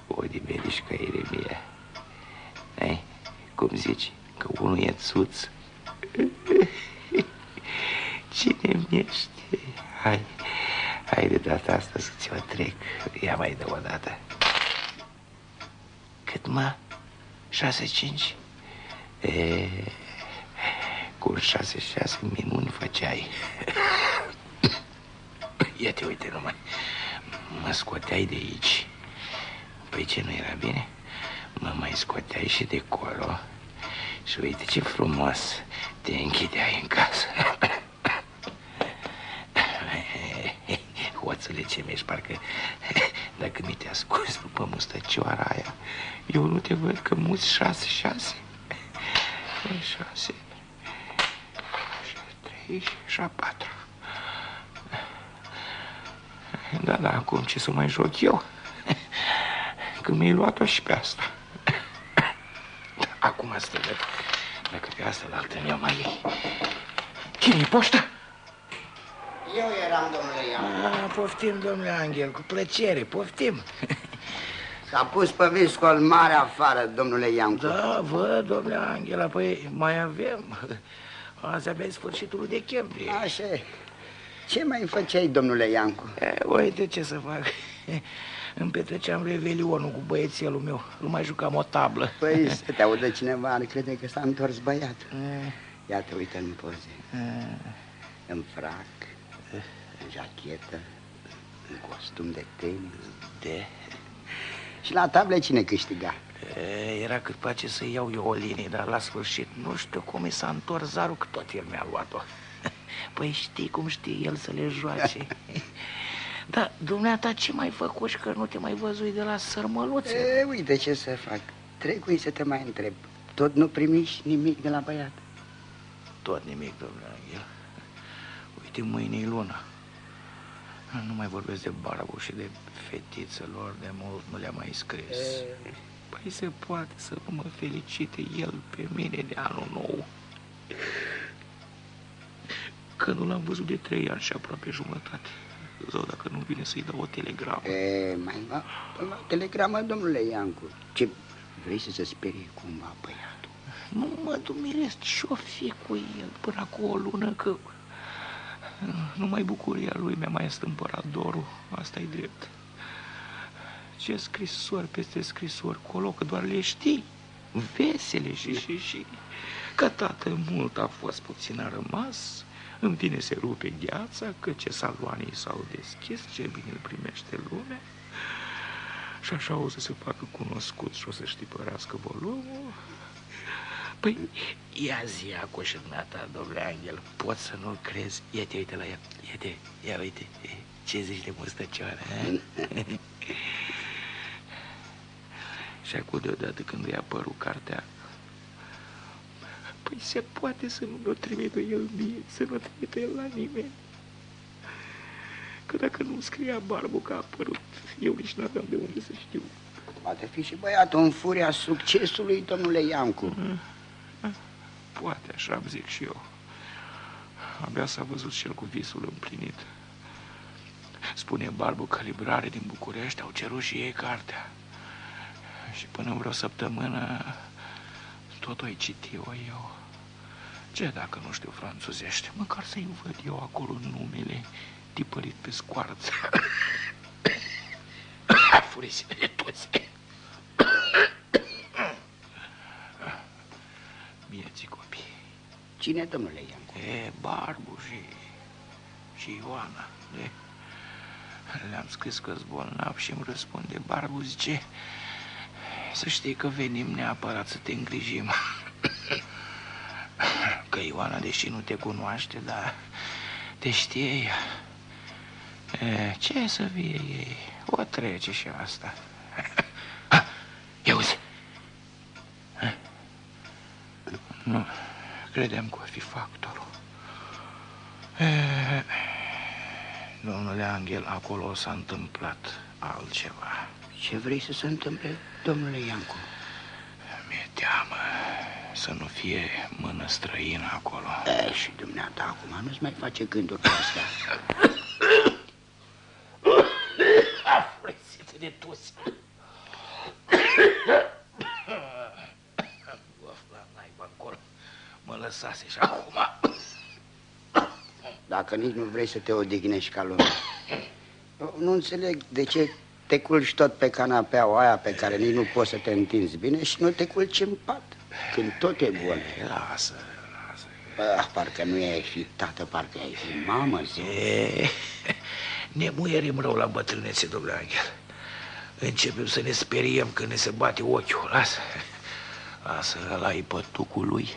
O dimerișcă Ieremia. Ei, cum zici? Că unul e țuț? (laughs) Cine ești? Hai, hai de data asta să ți-o trec. Ia mai de o dată. Cât mă? Șase, cinci? E, cu șase, șase minuni făceai. (coughs) Ia te uite numai. Mă scoteai de aici. Păi ce nu era bine? Mă mai scoteai și de colo. Și uite ce frumos te închideai în casă. Hoțule ce mi-ești, parcă (laughs) dacă mi te ascunzi după mustăcioara aia, eu nu te văd că muți șase, șase. (laughs) Șase, și trei și a patru. Da, da, acum ce să mai joc eu? (laughs) Când mi-ai luat-o și pe asta. Acum asta văd. Dacă pe asta la altă mi-o mai iei. Cine-i poșta? Eu eram, domnule Ian. Ah, poftim, domnule Angel, cu plăcere, poftim. (laughs) S-a pus pe viscol mare afară, domnule Iancu. Da, văd, domnule Angela, păi mai avem. (laughs) Azi abia sfârșitul decembrie. Așa e. Ce mai făceai, domnule Iancu? E, uite ce să fac. (laughs) Îmi petreceam revelionul cu băiețelul meu. Nu mai jucam o tablă. Păi să te audă cineva, ar crede că s-a întors băiatul. E, Ia te uită în poze. e, În frac, în jachetă, în costum de tenis. de... Și la table cine câștiga? E, Era cât pace să iau eu o linie, dar la sfârșit nu știu cum i s-a întors zarul, că tot el mi-a luat-o. (laughs) Păi știi cum știe el să le joace. (laughs) Da, dumneata, ce mai făcuși că nu te mai văzui de la sărmăluțe? E, uite ce să fac. Trebuie să te mai întreb. Tot nu primiși nimic de la băiat. Tot nimic, domnule Angel. Uite, mâine e luna. Nu mai vorbesc de Barabu și de fetițelor, de mult nu le-am mai scris. Păi se poate să nu mă felicite el pe mine de anul nou. Că nu l-am văzut de trei ani și aproape jumătate. Zău, dacă nu vine să-i dau o telegramă. E, mai va până la telegramă, domnule Iancu. Ce, vrei să se sperie cumva băiatul? Nu mă dumiresc ce-o fi cu el până acum o lună că... Numai bucuria lui mi-a mai stâmpărat dorul, asta e drept. Ce scrisori peste scrisori colo, că doar le știi, vesele și, și, și... Că tată mult a fost, puțin a rămas, în tine se rupe gheața, că ce saloanii s-au deschis, ce bine îl primește lumea. Și așa o să se facă cunoscut și o să-și știpărească volumul. Păi, ia zi acum și dumneata, domnule Angel, poți să nu-l crezi? Ia te uite la el, ia te, ia uite, ce zici de mustăcioară, (laughs) Și acum deodată când îi apărut cartea, păi se poate să nu o trimită el mie, să nu o trimită el la nimeni. Că dacă nu scria barbul că a apărut, eu nici n-aveam de unde să știu. Poate fi și băiatul în furia succesului, domnule Iancu. Mm. Poate, așa am zic și eu. Abia s-a văzut și el cu visul împlinit. Spune Barbu că librare din București au cerut și ei cartea. Și până vreo săptămână tot o citi-o eu. Ce dacă nu știu franțuzește? Măcar să-i văd eu acolo numele tipărit pe scoarță. (coughs) Furisile de toți. Vieții copii. Cine, domnule Iancu? E, Barbu și, și Ioana. Le-am scris că-s bolnav și îmi răspunde Barbu, zice, să știi că venim neapărat să te îngrijim. (coughs) Că Ioana, deși nu te cunoaște, dar te știe ea. E, ce să fie ei? O trece și asta. (coughs) Ia uzi. Nu, credeam că o fi factorul. E, domnule Angel, acolo s-a întâmplat altceva. Ce vrei să se întâmple, domnule Iancu? Mi-e teamă să nu fie mână străină acolo. E, și dumneata acum nu-ți mai face gânduri pe astea. (coughs) Aflăsiți de toți. la naiba acolo. Mă lăsase și acum. Dacă nici nu vrei să te odihnești ca lumea. Eu nu înțeleg de ce te culci tot pe canapeaua aia pe care nici nu poți să te întinzi bine și nu te culci în pat, când tot e bun. Lasă, lasă. Ah, parcă nu ai fi tată, parcă ai fi mamă, zi. E, ne muierim rău la bătrânețe, domnule Angel. Începem să ne speriem când ne se bate ochiul. Lasă, lasă, ăla e pătucul lui.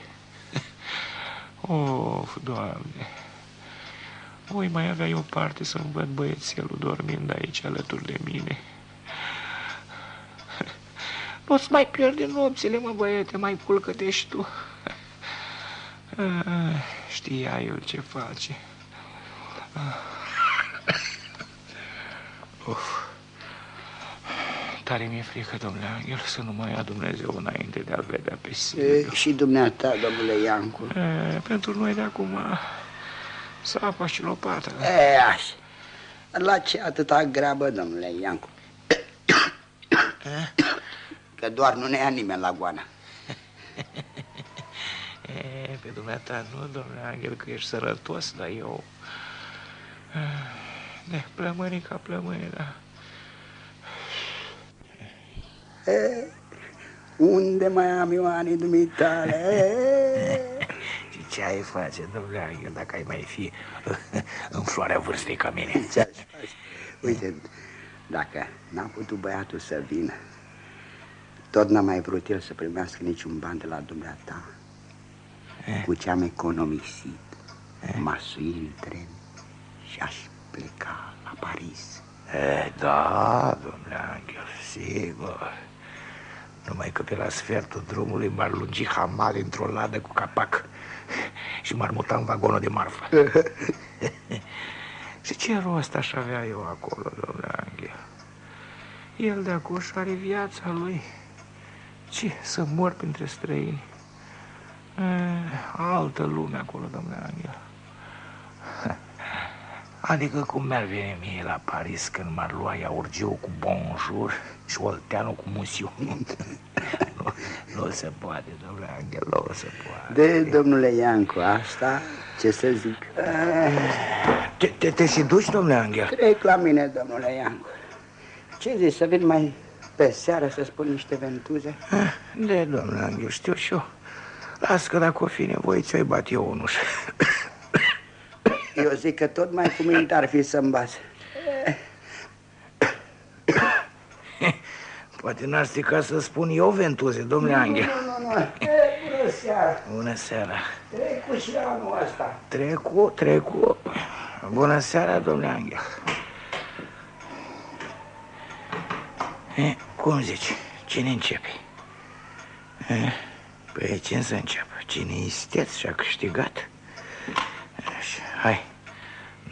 Of, Doamne, voi mai avea o parte să-mi văd băiețelul dormind aici alături de mine. Nu-ți mai pierde nopțile, mă, băiete, mai culcă-te și tu. Știa el ce face. Uf. Tare mi-e frică, domnule Angel, să nu mai ia Dumnezeu înainte de a vedea pe Silviu. Și dumneata, domnule Iancu. E, pentru noi de acum Sapa și lopată. E, așa. La ce atâta grabă, domnule Iancu? Că doar nu ne ia nimeni la goana. E, pe dumneata nu, domnule Angel, că ești sărătos, dar eu... De plămânii ca plămânii, da. E, unde mai am eu anii dumitale? (laughs) Și ce ai face, domnule Angel, dacă ai mai fi în floarea vârstei ca mine? (laughs) Ce aș face? Uite, dacă n-a putut băiatul să vină, tot n-a mai vrut el să primească niciun ban de la dumneata. Eh? Cu ce am economisit, m-a suit în tren și aș pleca la Paris. E, da, domnule Angel, sigur. Numai că pe la sfertul drumului m-ar lungi hamal într-o ladă cu capac și m-ar muta în vagonul de marfă. (laughs) și ce rost aș avea eu acolo, domnule Angel? El de acolo are viața lui. Ce, să mor printre străini? E, altă lume acolo, domnule Angel. Adică cum mi-ar veni mie la Paris când m-ar lua iaurgiu cu bonjour și olteanul cu musiu. nu, (laughs) nu se poate, domnule Angel, nu se poate. De, domnule Iancu, asta, ce să zic? Te, te, te și duci, domnule Angel? Trec la mine, domnule Iancu. Ce zici, să vin mai pe seară să spun niște ventuze? De, domnule Angel, știu și eu. Las că dacă o fi nevoie, ți-o bat eu unul. Eu zic că tot mai cu minte ar fi să-mi bați. Poate n-ar strica să spun eu ventuze, domnule Anghel. Nu, nu, nu. E, bună seara. Bună seara. Trecu și anul ăsta. Trecu, trecu. Bună seara, domnule Anghel. E, cum zici? Cine începe? E, păi cine să înceapă? Cine isteț și-a câștigat? Așa, hai.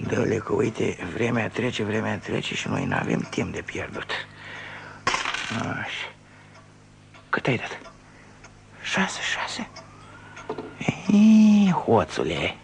Dă-le că, uite, vremea trece, vremea trece și noi nu avem timp de pierdut. Așa. Cât ai dat? Șase, șase? Ei, hoțule. Hoțule.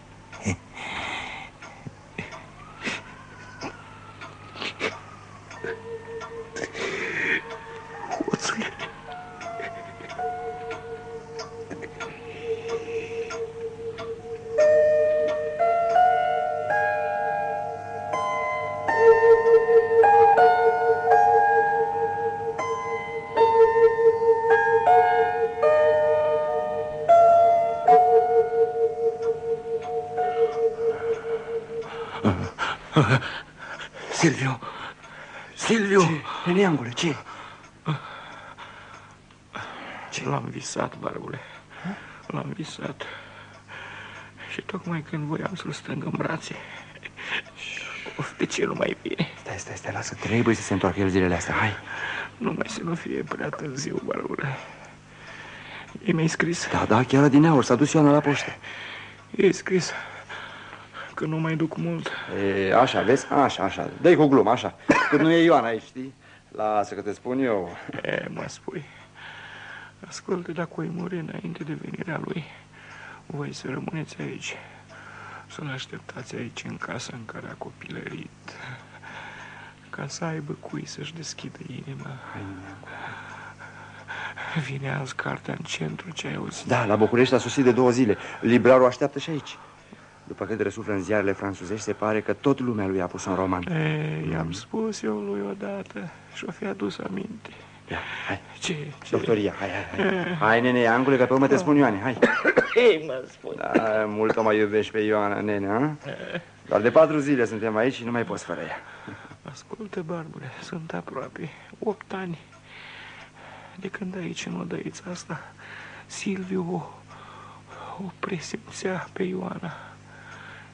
Visat, barbule. L-am visat. Și tocmai când voiam să-l strâng în brațe, of, de ce nu mai vine? Stai, stai, stai, lasă, trebuie să se întoarcă el zilele astea, hai. Numai să nu fie prea târziu, barbule. E mi-ai scris? Da, da, chiar din aur, s-a dus Ioana la poștă. E scris că nu mai duc mult. E, așa, vezi? Așa, așa, dă cu glumă, așa. Cât nu e Ioana aici, știi? Lasă că te spun eu. E, mă spui. Ascultă, dacă voi muri înainte de venirea lui, voi să rămâneți aici. Să-l așteptați aici, în casa în care a copilărit. Ca să aibă cui să-și deschidă inima. Vine azi cartea în centru, ce ai auzit? Da, la București a sosit de două zile. Librarul așteaptă și aici. După cât răsuflă în ziarele franțuzești, se pare că tot lumea lui a pus un roman. E, i-am spus eu lui odată și o fi adus aminte. Ia, hai. Ce? ce? Doctoria, hai, hai, hai. Hai, nene, angule, că pe urmă te spun Ioane, hai. Ei, mă spun. Da, mult o mai iubești pe Ioana, nene, a? Doar de patru zile suntem aici și nu mai poți fără ea. Ascultă, barbule, sunt aproape opt ani de când aici, în odăița asta, Silviu o, o presimțea pe Ioana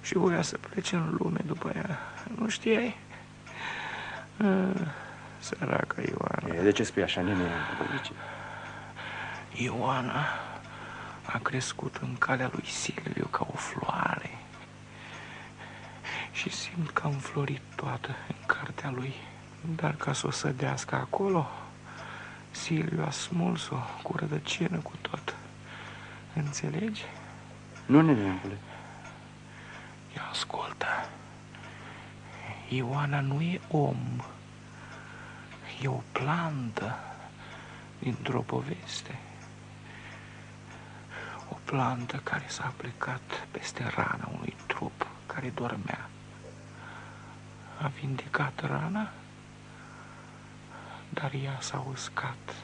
și voia să plece în lume după ea. Nu știai? Ah, Săraca Ioana. E, de ce spui așa, nene? De ce? Ioana a crescut în calea lui Silviu ca o floare și simt că am florit toată în cartea lui. Dar ca să o sădească acolo, Silviu a smuls-o cu rădăcină cu tot. Înțelegi? Nu, nene, angule. Ia ascultă. Ioana nu e om. E o plantă dintr-o poveste. O plantă care s-a plecat peste rana unui trup care dormea. A vindecat rana, dar ea s-a uscat.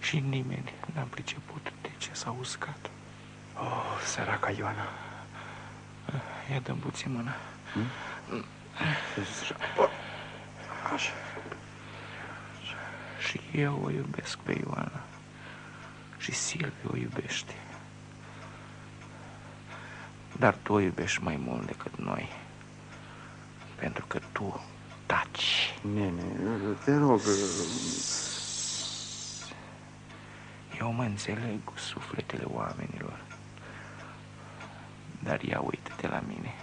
Și nimeni n-a priceput de ce s-a uscat. Oh, săraca Ioana. Ia dăm puțin mâna. Hmm? Așa. Și eu o iubesc pe Ioana. Și Silviu o iubește. Dar tu o iubești mai mult decât noi. Pentru că tu taci. Nene, te rog... Eu mă înțeleg cu sufletele oamenilor. Dar ia uite-te la mine.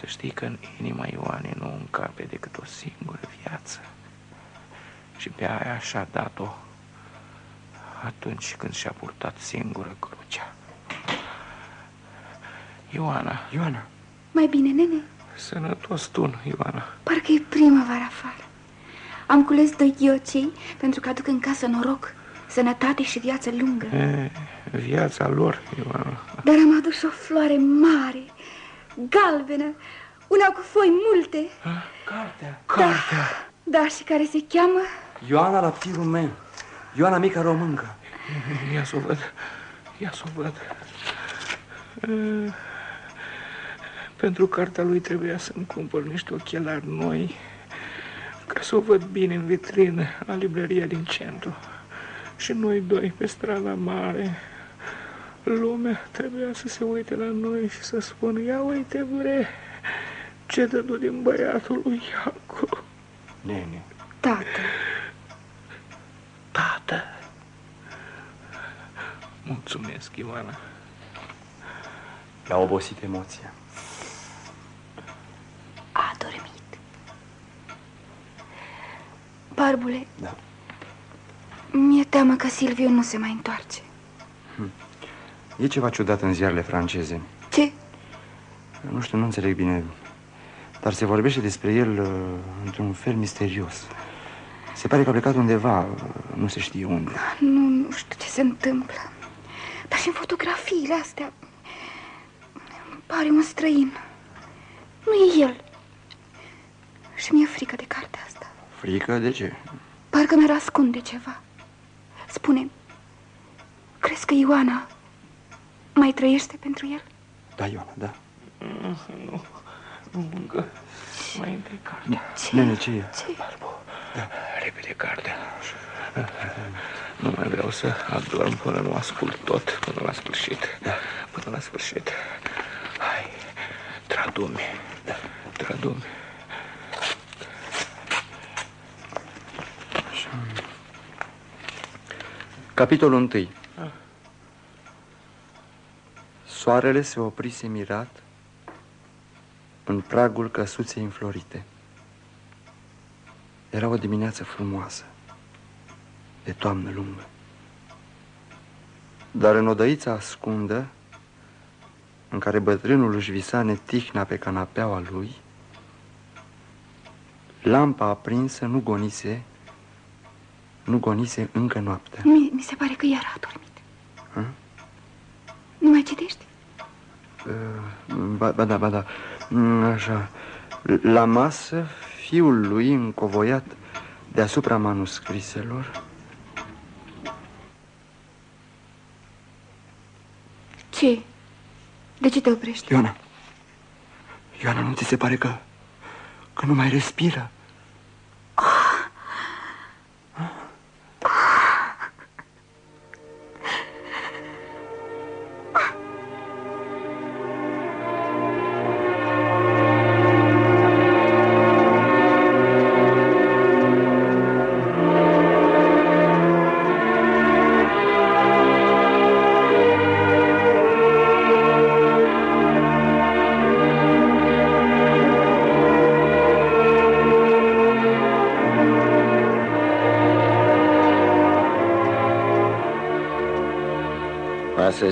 Să știi că în inima Ioanei nu încape decât o singură viață. Și pe aia și-a dat-o atunci când și-a purtat singură crucea. Ioana. Ioana. Mai bine, nene? Sănătos tu, Ioana. Parcă e primăvara afară. Am cules doi ghiocei pentru că aduc în casă noroc, sănătate și viață lungă. E, viața lor, Ioana. Dar am adus o floare mare, galbenă, una cu foi multe. Cartea. Cartea. Da, și care se cheamă... Ioana la ptirul meu. Ioana mică româncă. Ia să o văd. Ia să o văd. Pentru cartea lui trebuia să-mi cumpăr niște ochelari noi ca să o văd bine în vitrină la librăria din centru. Și noi doi pe strada mare. Lumea trebuia să se uite la noi și să spună, ia uite bre, ce dădu din băiatul lui Iacu. Nene. Tată. Tată. Mulțumesc, Ivana. I-a obosit emoția. A dormit. Barbule. Da. Mi-e teamă că Silviu nu se mai întoarce. E ceva ciudat în ziarele franceze. Ce? Nu știu, nu înțeleg bine, dar se vorbește despre el uh, într-un fel misterios. Se pare că a plecat undeva, uh, nu se știe unde. Nu, nu știu ce se întâmplă. Dar și în fotografiile astea pare un străin. Nu e el. Și mi-e frică de cartea asta. Frică? De ce? Parcă mi-ar ascunde ceva. spune crezi că Ioana mai trăiește pentru el? Da, Ioana, da. Nu, nu, încă mai întâi cartea. Ce? Nene, ce e? Ce? Da, repede cartea. Nu mai vreau să adorm până nu ascult tot, până la sfârșit. Da. Până la sfârșit. Hai, tradume. Da. Tradume. Capitolul 1 Soarele se oprise mirat în pragul căsuței înflorite. Era o dimineață frumoasă, de toamnă lungă. Dar în odăița ascundă, în care bătrânul își visa netihna pe canapeaua lui, lampa aprinsă nu gonise, nu gonise încă noaptea. Mi, mi se pare că iar a dormit. Hă? Nu mai citești? Uh, Ba, ba da, ba da. Mm, Așa. La masă, fiul lui încovoiat deasupra manuscriselor. Ce? De ce te oprești? Ioana. Ioana, nu ți se pare că... că nu mai respiră?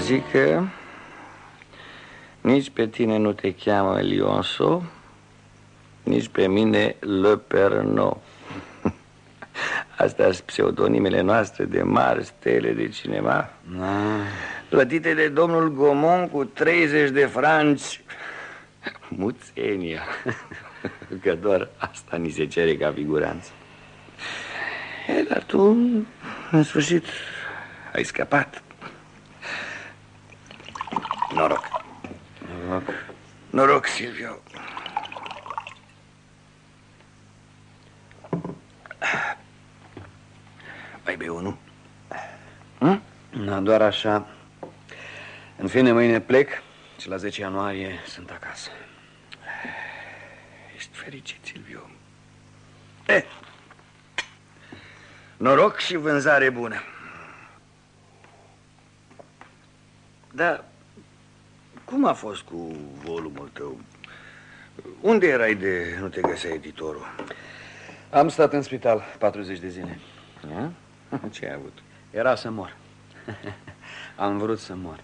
Va să zic că nici pe tine nu te cheamă Lionso, nici pe mine Le Pernod. (laughs) Astea sunt pseudonimele noastre de mari stele de cinema. Da. Plătite de domnul Gomon cu 30 de franci. Muțenia. (laughs) Că doar asta ni se cere ca figuranță. E, Dar tu, în sfârșit, ai scăpat Noroc Noroc. Noroc, Silvio Mai bei unul? Da, doar așa. În fine, mâine plec și la 10 ianuarie sunt acasă. Ești fericit, Silviu eh. Noroc și vânzare bună Dar cum a fost cu volumul tău? Unde erai de nu te găsea editorul? Am stat în spital 40 de zile. A? (laughs) Ce ai avut? Era să mor. (laughs) Am vrut să mor.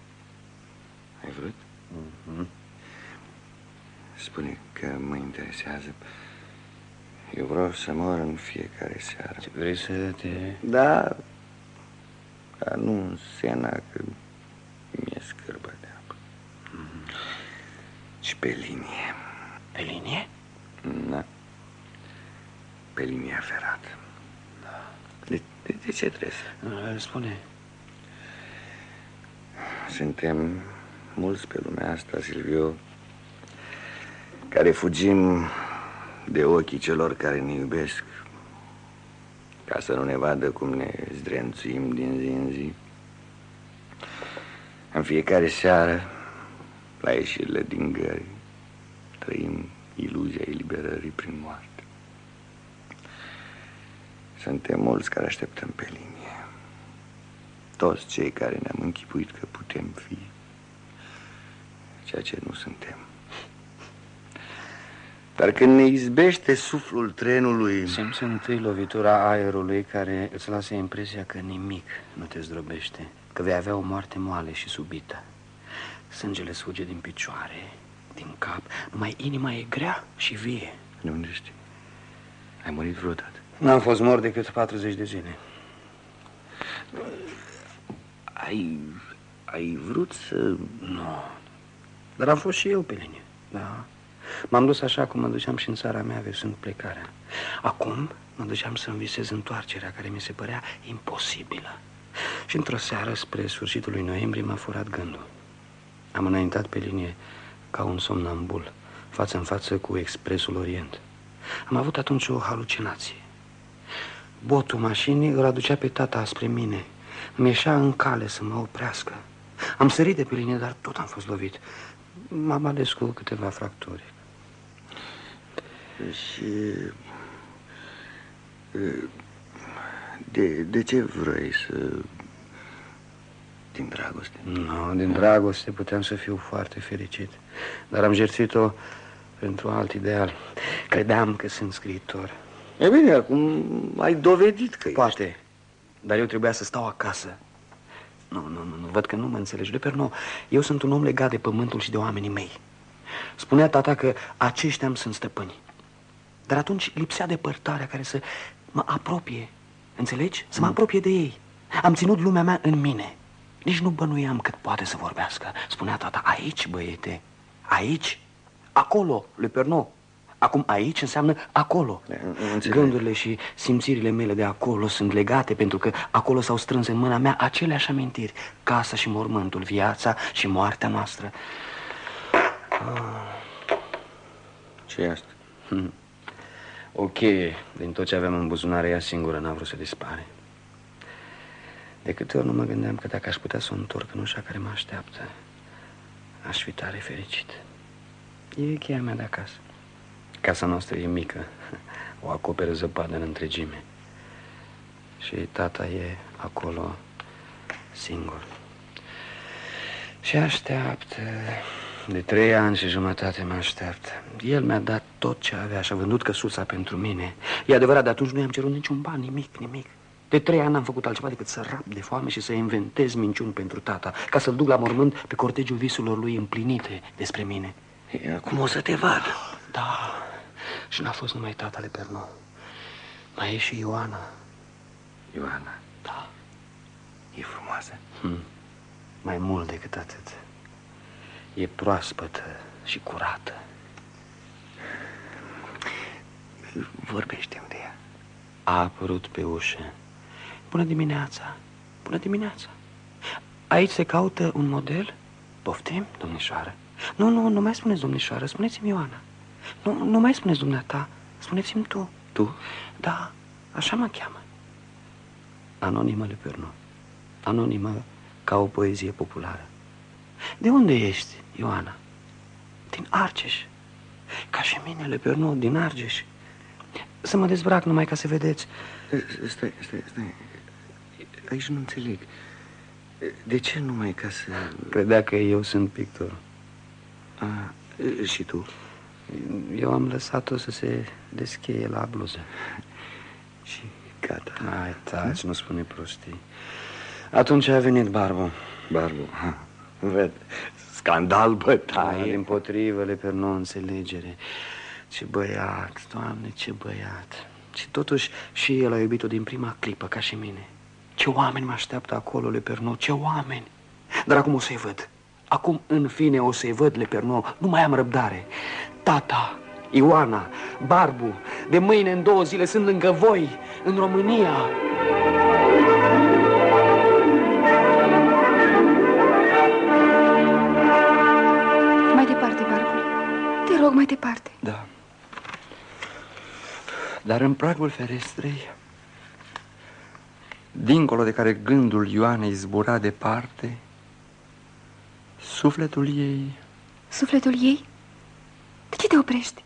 Ai vrut? Mhm. Spune că mă interesează Eu vreau să mor în fiecare seară Ce vrei să te... Da Dar nu în sena că mi-e scârbă de apă Și pe linie Pe linie? Da Pe linia ferată De, de, de ce trebuie să? Uh, Spune, Suntem mulți pe lumea asta, Silviu, care fugim de ochii celor care ne iubesc ca să nu ne vadă cum ne zdrențuim din zi în zi. În fiecare seară, la ieșirile din gări, trăim iluzia eliberării prin moarte. Suntem mulți care așteptăm pe linie. Toți cei care ne-am închipuit că putem fi ceea ce nu suntem. Dar când ne izbește suflul trenului... Simți întâi lovitura aerului care îți lasă impresia că nimic nu te zdrobește, că vei avea o moarte moale și subită. Sângele suge din picioare, din cap, numai inima e grea și vie. De unde știi? Ai murit vreodată? N-am fost mort decât 40 de zile. Ai, ai vrut să... Nu. Dar am fost și eu pe linie, da. M-am dus așa cum mă duceam și în țara mea visând plecarea. Acum mă duceam să-mi visez întoarcerea care mi se părea imposibilă. Și într-o seară, spre sfârșitul lui noiembrie, m-a furat gândul. Am înaintat pe linie ca un somnambul, față în față cu Expresul Orient. Am avut atunci o halucinație. Botul mașinii îl aducea pe tata spre mine. Îmi ieșea în cale să mă oprească. Am sărit de pe linie, dar tot am fost lovit. M-am ales cu câteva fracturi. Și... De, de ce vrei să... Din dragoste? Nu, din dragoste puteam să fiu foarte fericit. Dar am jertfit-o pentru alt ideal. Credeam că sunt scriitor. E bine, acum ai dovedit că Poate, ești. Dar eu trebuia să stau acasă. Nu, nu, nu, nu, văd că nu mă înțelegi. De per, nu. Eu sunt un om legat de pământul și de oamenii mei. Spunea tata că aceștia îmi sunt stăpâni. Dar atunci lipsea depărtarea care să mă apropie. Înțelegi? Să mă apropie de ei. Am ținut lumea mea în mine. Nici nu bănuiam cât poate să vorbească. Spunea tata, aici, băiete, aici, acolo, Le Pernod. Acum aici înseamnă acolo. Înțeleg. Gândurile și simțirile mele de acolo sunt legate pentru că acolo s-au strâns în mâna mea aceleași amintiri. Casa și mormântul, viața și moartea noastră. ce e asta? Hmm. Ok, din tot ce aveam în buzunare, ea singură n-a vrut să dispare. De câte ori nu mă gândeam că dacă aș putea să o întorc în ușa care mă așteaptă, aș fi tare fericit. E cheia mea de acasă. Casa noastră e mică, o acoperă zăpadă în întregime. Și tata e acolo singur. Și așteaptă, de trei ani și jumătate mă așteaptă. El mi-a dat tot ce avea și a vândut căsuța pentru mine. E adevărat, de atunci nu i-am cerut niciun ban, nimic, nimic. De trei ani n-am făcut altceva decât să rap de foame și să inventez minciuni pentru tata, ca să-l duc la mormânt pe cortegiul visurilor lui împlinite despre mine. Acum o să te vadă. Da, și n-a fost numai tatăle Perno. Mai e și Ioana. Ioana? Da. E frumoasă? Hmm. Mai mult decât atât. E proaspătă și curată. vorbește de ea. A apărut pe ușă. Bună dimineața! Bună dimineața! Aici se caută un model? Poftim, domnișoară? Nu, nu, nu mai spuneți domnișoară, spuneți-mi Ioana. Nu, nu mai spuneți dumneata, spuneți-mi tu. Tu? Da, așa mă cheamă. Anonimă Lepernu. Anonimă ca o poezie populară. De unde ești, Ioana? Din Argeș. Ca și mine, Lepernu, din Argeș. Să mă dezbrac numai ca să vedeți. Stai, stai, stai. Aici nu înțeleg. De ce numai ca să... Credea că eu sunt pictor. A, și tu? Eu am lăsat-o să se descheie la bluză. (laughs) Și gata. Hai, taci, nu spune prostii. Atunci a venit Barbu. Barbu, ha. Ved, scandal bătaie. Da, din potrivele pe nu înțelegere. Ce băiat, doamne, ce băiat. Și totuși și el a iubit-o din prima clipă, ca și mine. Ce oameni mă așteaptă acolo, Lepernou, ce oameni. Dar acum o să-i văd. Acum, în fine, o să-i văd, Lepernou. Nu mai am răbdare. Tata, Ioana, Barbu, de mâine în două zile sunt lângă voi, în România. Mai departe, Barbu. Te rog, mai departe. Da. Dar în pragul ferestrei, dincolo de care gândul Ioanei zbura departe, sufletul ei... Sufletul ei? De ce te oprești?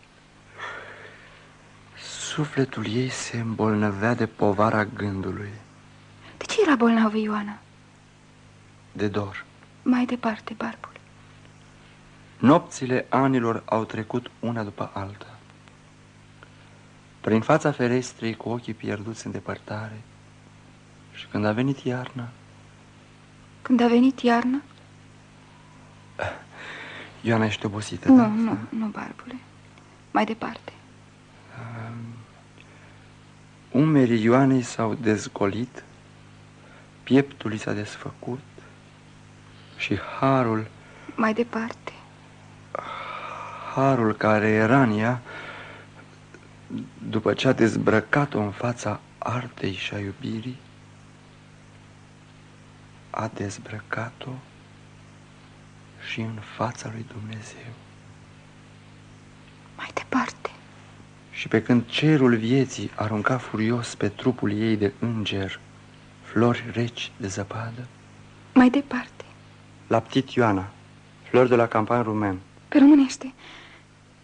Sufletul ei se îmbolnăvea de povara gândului, De ce era bolnavă Ioana? de dor. Mai departe, barbul. Nopțile anilor au trecut una după alta. Prin fața ferestrei, cu ochii pierduți în depărtare, și când a venit iarna, Când a venit iarna? Ioana ești obosită, Nu, da? nu, nu, barbule. Mai departe. Umerii Ioanei s-au dezgolit, pieptul i s-a desfăcut și harul, Mai departe. harul care era în ea, după ce a dezbrăcat-o în fața artei și a iubirii, a dezbrăcat-o și în fața lui Dumnezeu. Mai departe. Și pe când cerul vieții arunca furios pe trupul ei de înger flori reci de zăpadă, Mai departe. la ptit Ioana, flori de la campan rumen, Pe românește.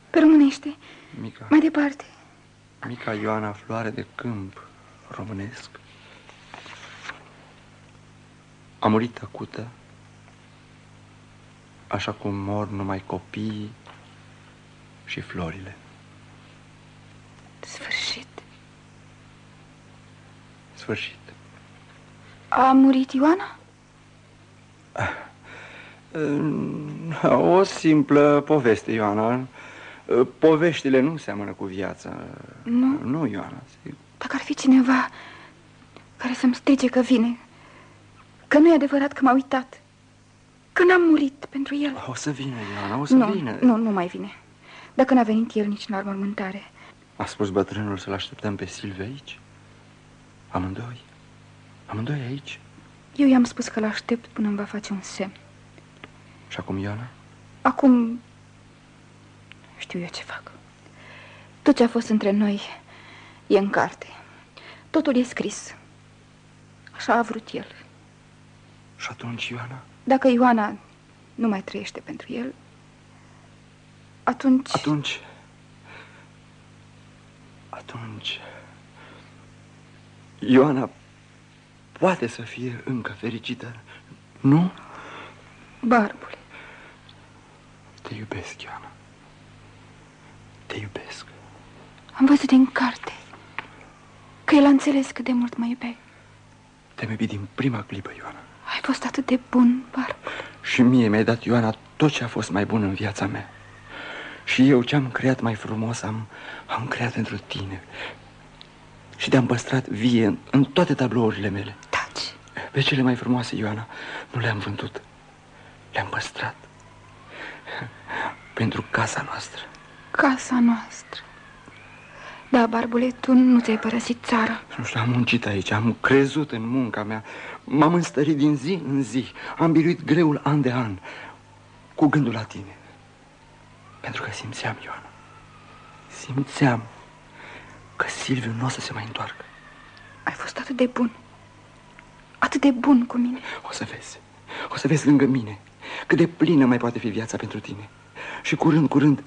Pe românește. mica, Mai departe. mica Ioana, floare de câmp românesc, a murit tăcută, așa cum mor numai copiii și florile. Sfârșit. Sfârșit. A murit Ioana? O simplă poveste, Ioana. Poveștile nu seamănă cu viața. Nu? Nu, Ioana. Dacă ar fi cineva care să-mi strige că vine, că nu e adevărat că m-a uitat, că n-am murit pentru el. O să vină, Ioana, o să nu, vină. nu, nu mai vine. Dacă n-a venit el nici la mormântare. A spus bătrânul să-l așteptăm pe Silve aici? Amândoi? Amândoi aici? Eu i-am spus că l-aștept până îmi va face un semn. Și acum, Ioana? Acum știu eu ce fac. Tot ce a fost între noi e în carte. Totul e scris. Așa a vrut el. Și atunci, Ioana? Dacă Ioana nu mai trăiește pentru el, atunci... Atunci... Atunci... Ioana poate să fie încă fericită, nu? Barbule, Te iubesc, Ioana. Te iubesc. am văzut din carte că el a înțeles cât de mult mă iubeai. Te-am iubit din prima clipă, Ioana. Ai fost atât de bun, Barbule. Și mie mi-ai dat, Ioana, tot ce a fost mai bun în viața mea. Și eu ce am creat mai frumos am, am creat pentru tine. Și te-am păstrat vie în, în toate tablourile mele. Taci. Pe cele mai frumoase, Ioana, nu le-am vândut. Le-am păstrat. Pentru casa noastră. Casa noastră. Da, Barbule, tu nu ți-ai părăsit țara. Nu știu, am muncit aici, am crezut în munca mea. M-am înstărit din zi în zi. Am biruit greul an de an. Cu gândul la tine. Pentru că simțeam, Ioana. Simțeam că Silviu nu o să se mai întoarcă. Ai fost atât de bun. Atât de bun cu mine. O să vezi. O să vezi lângă mine cât de plină mai poate fi viața pentru tine. Și curând, curând,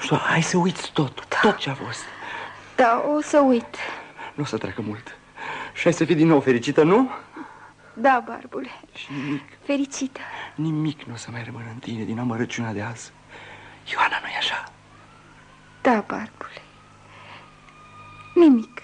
știu, hai să uiți tot, da. tot ce a fost. Da, o să uit. Nu o să treacă mult. Și ai să fii din nou fericită, nu? Da, Barbule. Și nimic, Fericită. nimic nu o să mai rămână în tine din amărăciunea de azi. Ioana, nu-i așa? Da, Barbule. Nimic.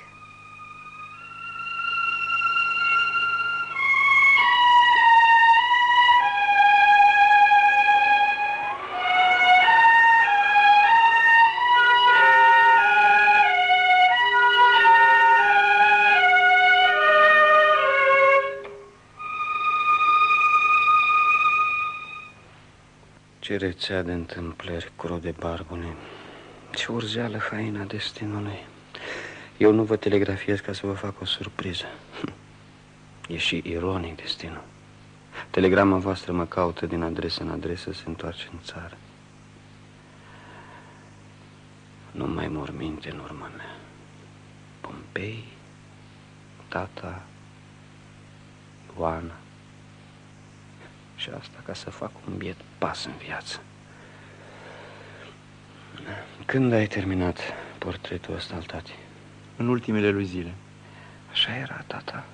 Ce rețea de întâmplări, crode barbune, ce urzeală haina destinului. Eu nu vă telegrafiez ca să vă fac o surpriză. (laughs) E și ironic destinul. Telegrama voastră mă caută din adresă în adresă, se întoarce în țară. Nu mai morminte în urma mea. Pompei, tata, Ioana. Și asta ca să fac un biet pas în viață. Când ai terminat portretul ăsta al tati? În ultimele lui zile. Așa era, tata.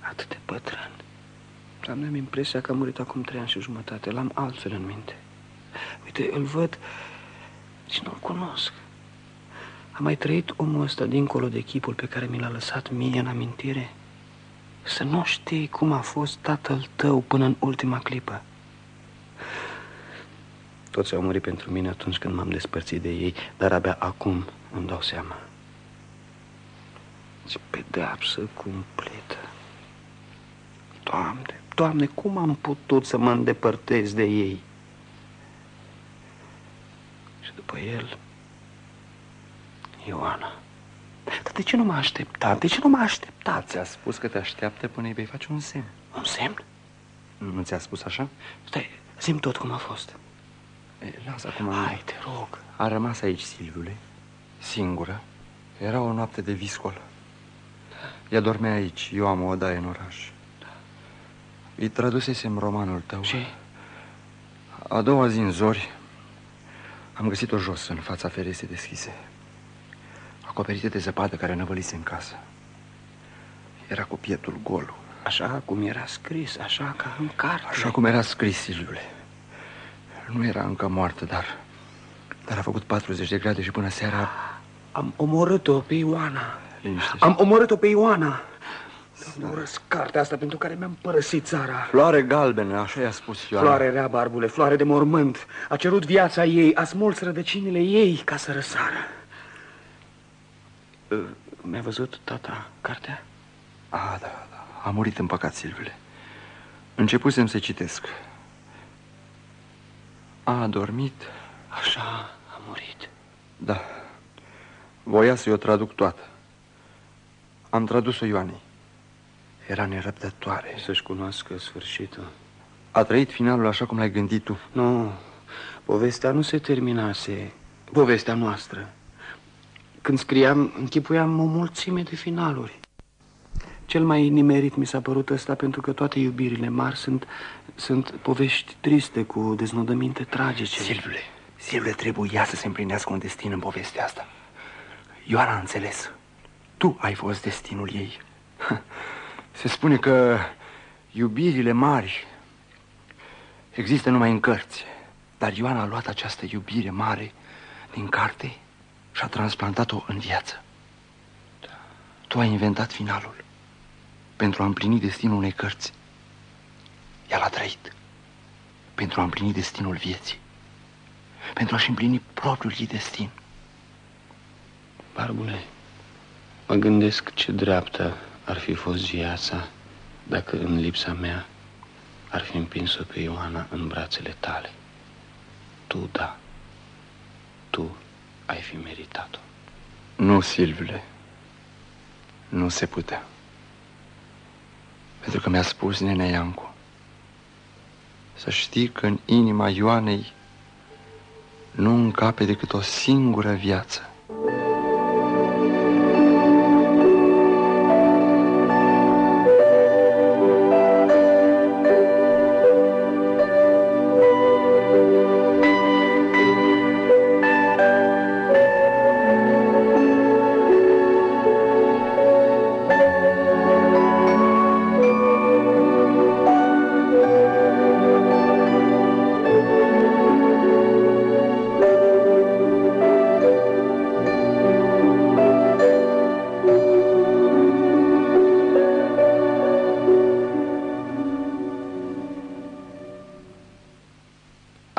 Atât de bătrân. Am impresia că a murit acum trei ani și jumătate. L-am altfel în minte. Uite, îl văd și nu-l cunosc. A mai trăit omul ăsta dincolo de chipul pe care mi l-a lăsat mie în amintire? Să nu știi cum a fost tatăl tău până în ultima clipă. Toți au murit pentru mine atunci când m-am despărțit de ei, dar abia acum îmi dau seama. Ce pedeapsă cumplită. Doamne, Doamne, cum am putut să mă îndepărtez de ei? Și după el, Ioana. Dar de ce nu m-a așteptat? De ce nu m-a așteptat? Ți-a spus că te așteaptă până îi vei face un semn. Un semn? Nu ți-a spus așa? Stai, zim tot cum a fost. E, lasă acum. Hai, te rog. A rămas aici Silviule, singură. Era o noapte de viscol. Ea dormea aici, eu am o odaie în oraș. Îi tradusesem romanul tău. Și? A doua zi în zori am găsit-o jos, în fața ferestrei deschise. Acoperită de zăpadă care năvălise în casă. Era cu pietul gol. Așa cum era scris, așa ca în carte. Așa cum era scris, Silviule. Nu era încă moartă, dar... Dar a făcut 40 de grade și până seara... Am omorât-o pe Ioana. Liniștește. Am omorât-o pe Ioana. Nu urăsc cartea asta pentru care mi-am părăsit țara. Floare galbenă, așa i-a spus Ioana. Floare rea, barbule, floare de mormânt. A cerut viața ei, a smuls rădăcinile ei ca să răsară. Mi-a văzut tata cartea? A, da, da. A murit în păcat, Silviule. Începusem să citesc. A adormit. Așa a murit. Da. Voia să-i o traduc toată. Am tradus-o Ioanei. Era nerăbdătoare. Să-și cunoască sfârșitul. A trăit finalul așa cum l-ai gândit tu. Nu, povestea nu se terminase. Povestea noastră. Când scriam, închipuiam o mulțime de finaluri. Cel mai nimerit mi s-a părut ăsta pentru că toate iubirile mari sunt, sunt povești triste cu deznodăminte tragice. Silviule, Silviule, trebuia să se împlinească un destin în povestea asta. Ioana a înțeles. Tu ai fost destinul ei. Se spune că iubirile mari există numai în cărți. Dar Ioana a luat această iubire mare din carte și a transplantat-o în viață. Tu ai inventat finalul pentru a împlini destinul unei cărți. Ea l-a trăit pentru a împlini destinul vieții, pentru a-și împlini propriul ei destin. Barbule, mă gândesc ce dreaptă ar fi fost viața dacă în lipsa mea ar fi împins-o pe Ioana în brațele tale. Tu, da, tu ai fi meritat-o. Nu, Silvule, nu se putea. Pentru că mi-a spus nenea Iancu să știi că în inima Ioanei nu încape decât o singură viață.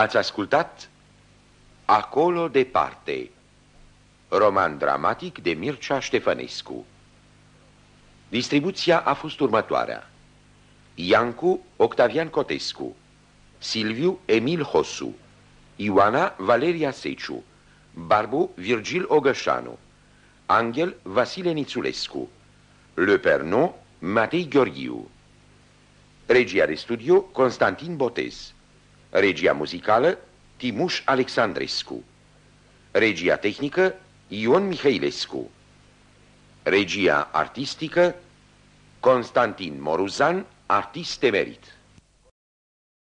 Ați ascultat Acolo departe, roman dramatic de Mircea Ștefănescu. Distribuția a fost următoarea. Iancu Octavian Cotescu, Silviu Emil Hosu, Ioana Valeria Seciu, Barbu Virgil Ogășanu, Angel Vasile Nițulescu, Le Pernon Matei Gheorghiu. Regia de studio Constantin Botez. Regia muzicală Timuș Alexandrescu. Regia tehnică Ion Mihailescu Regia artistică Constantin Moruzan, artist emerit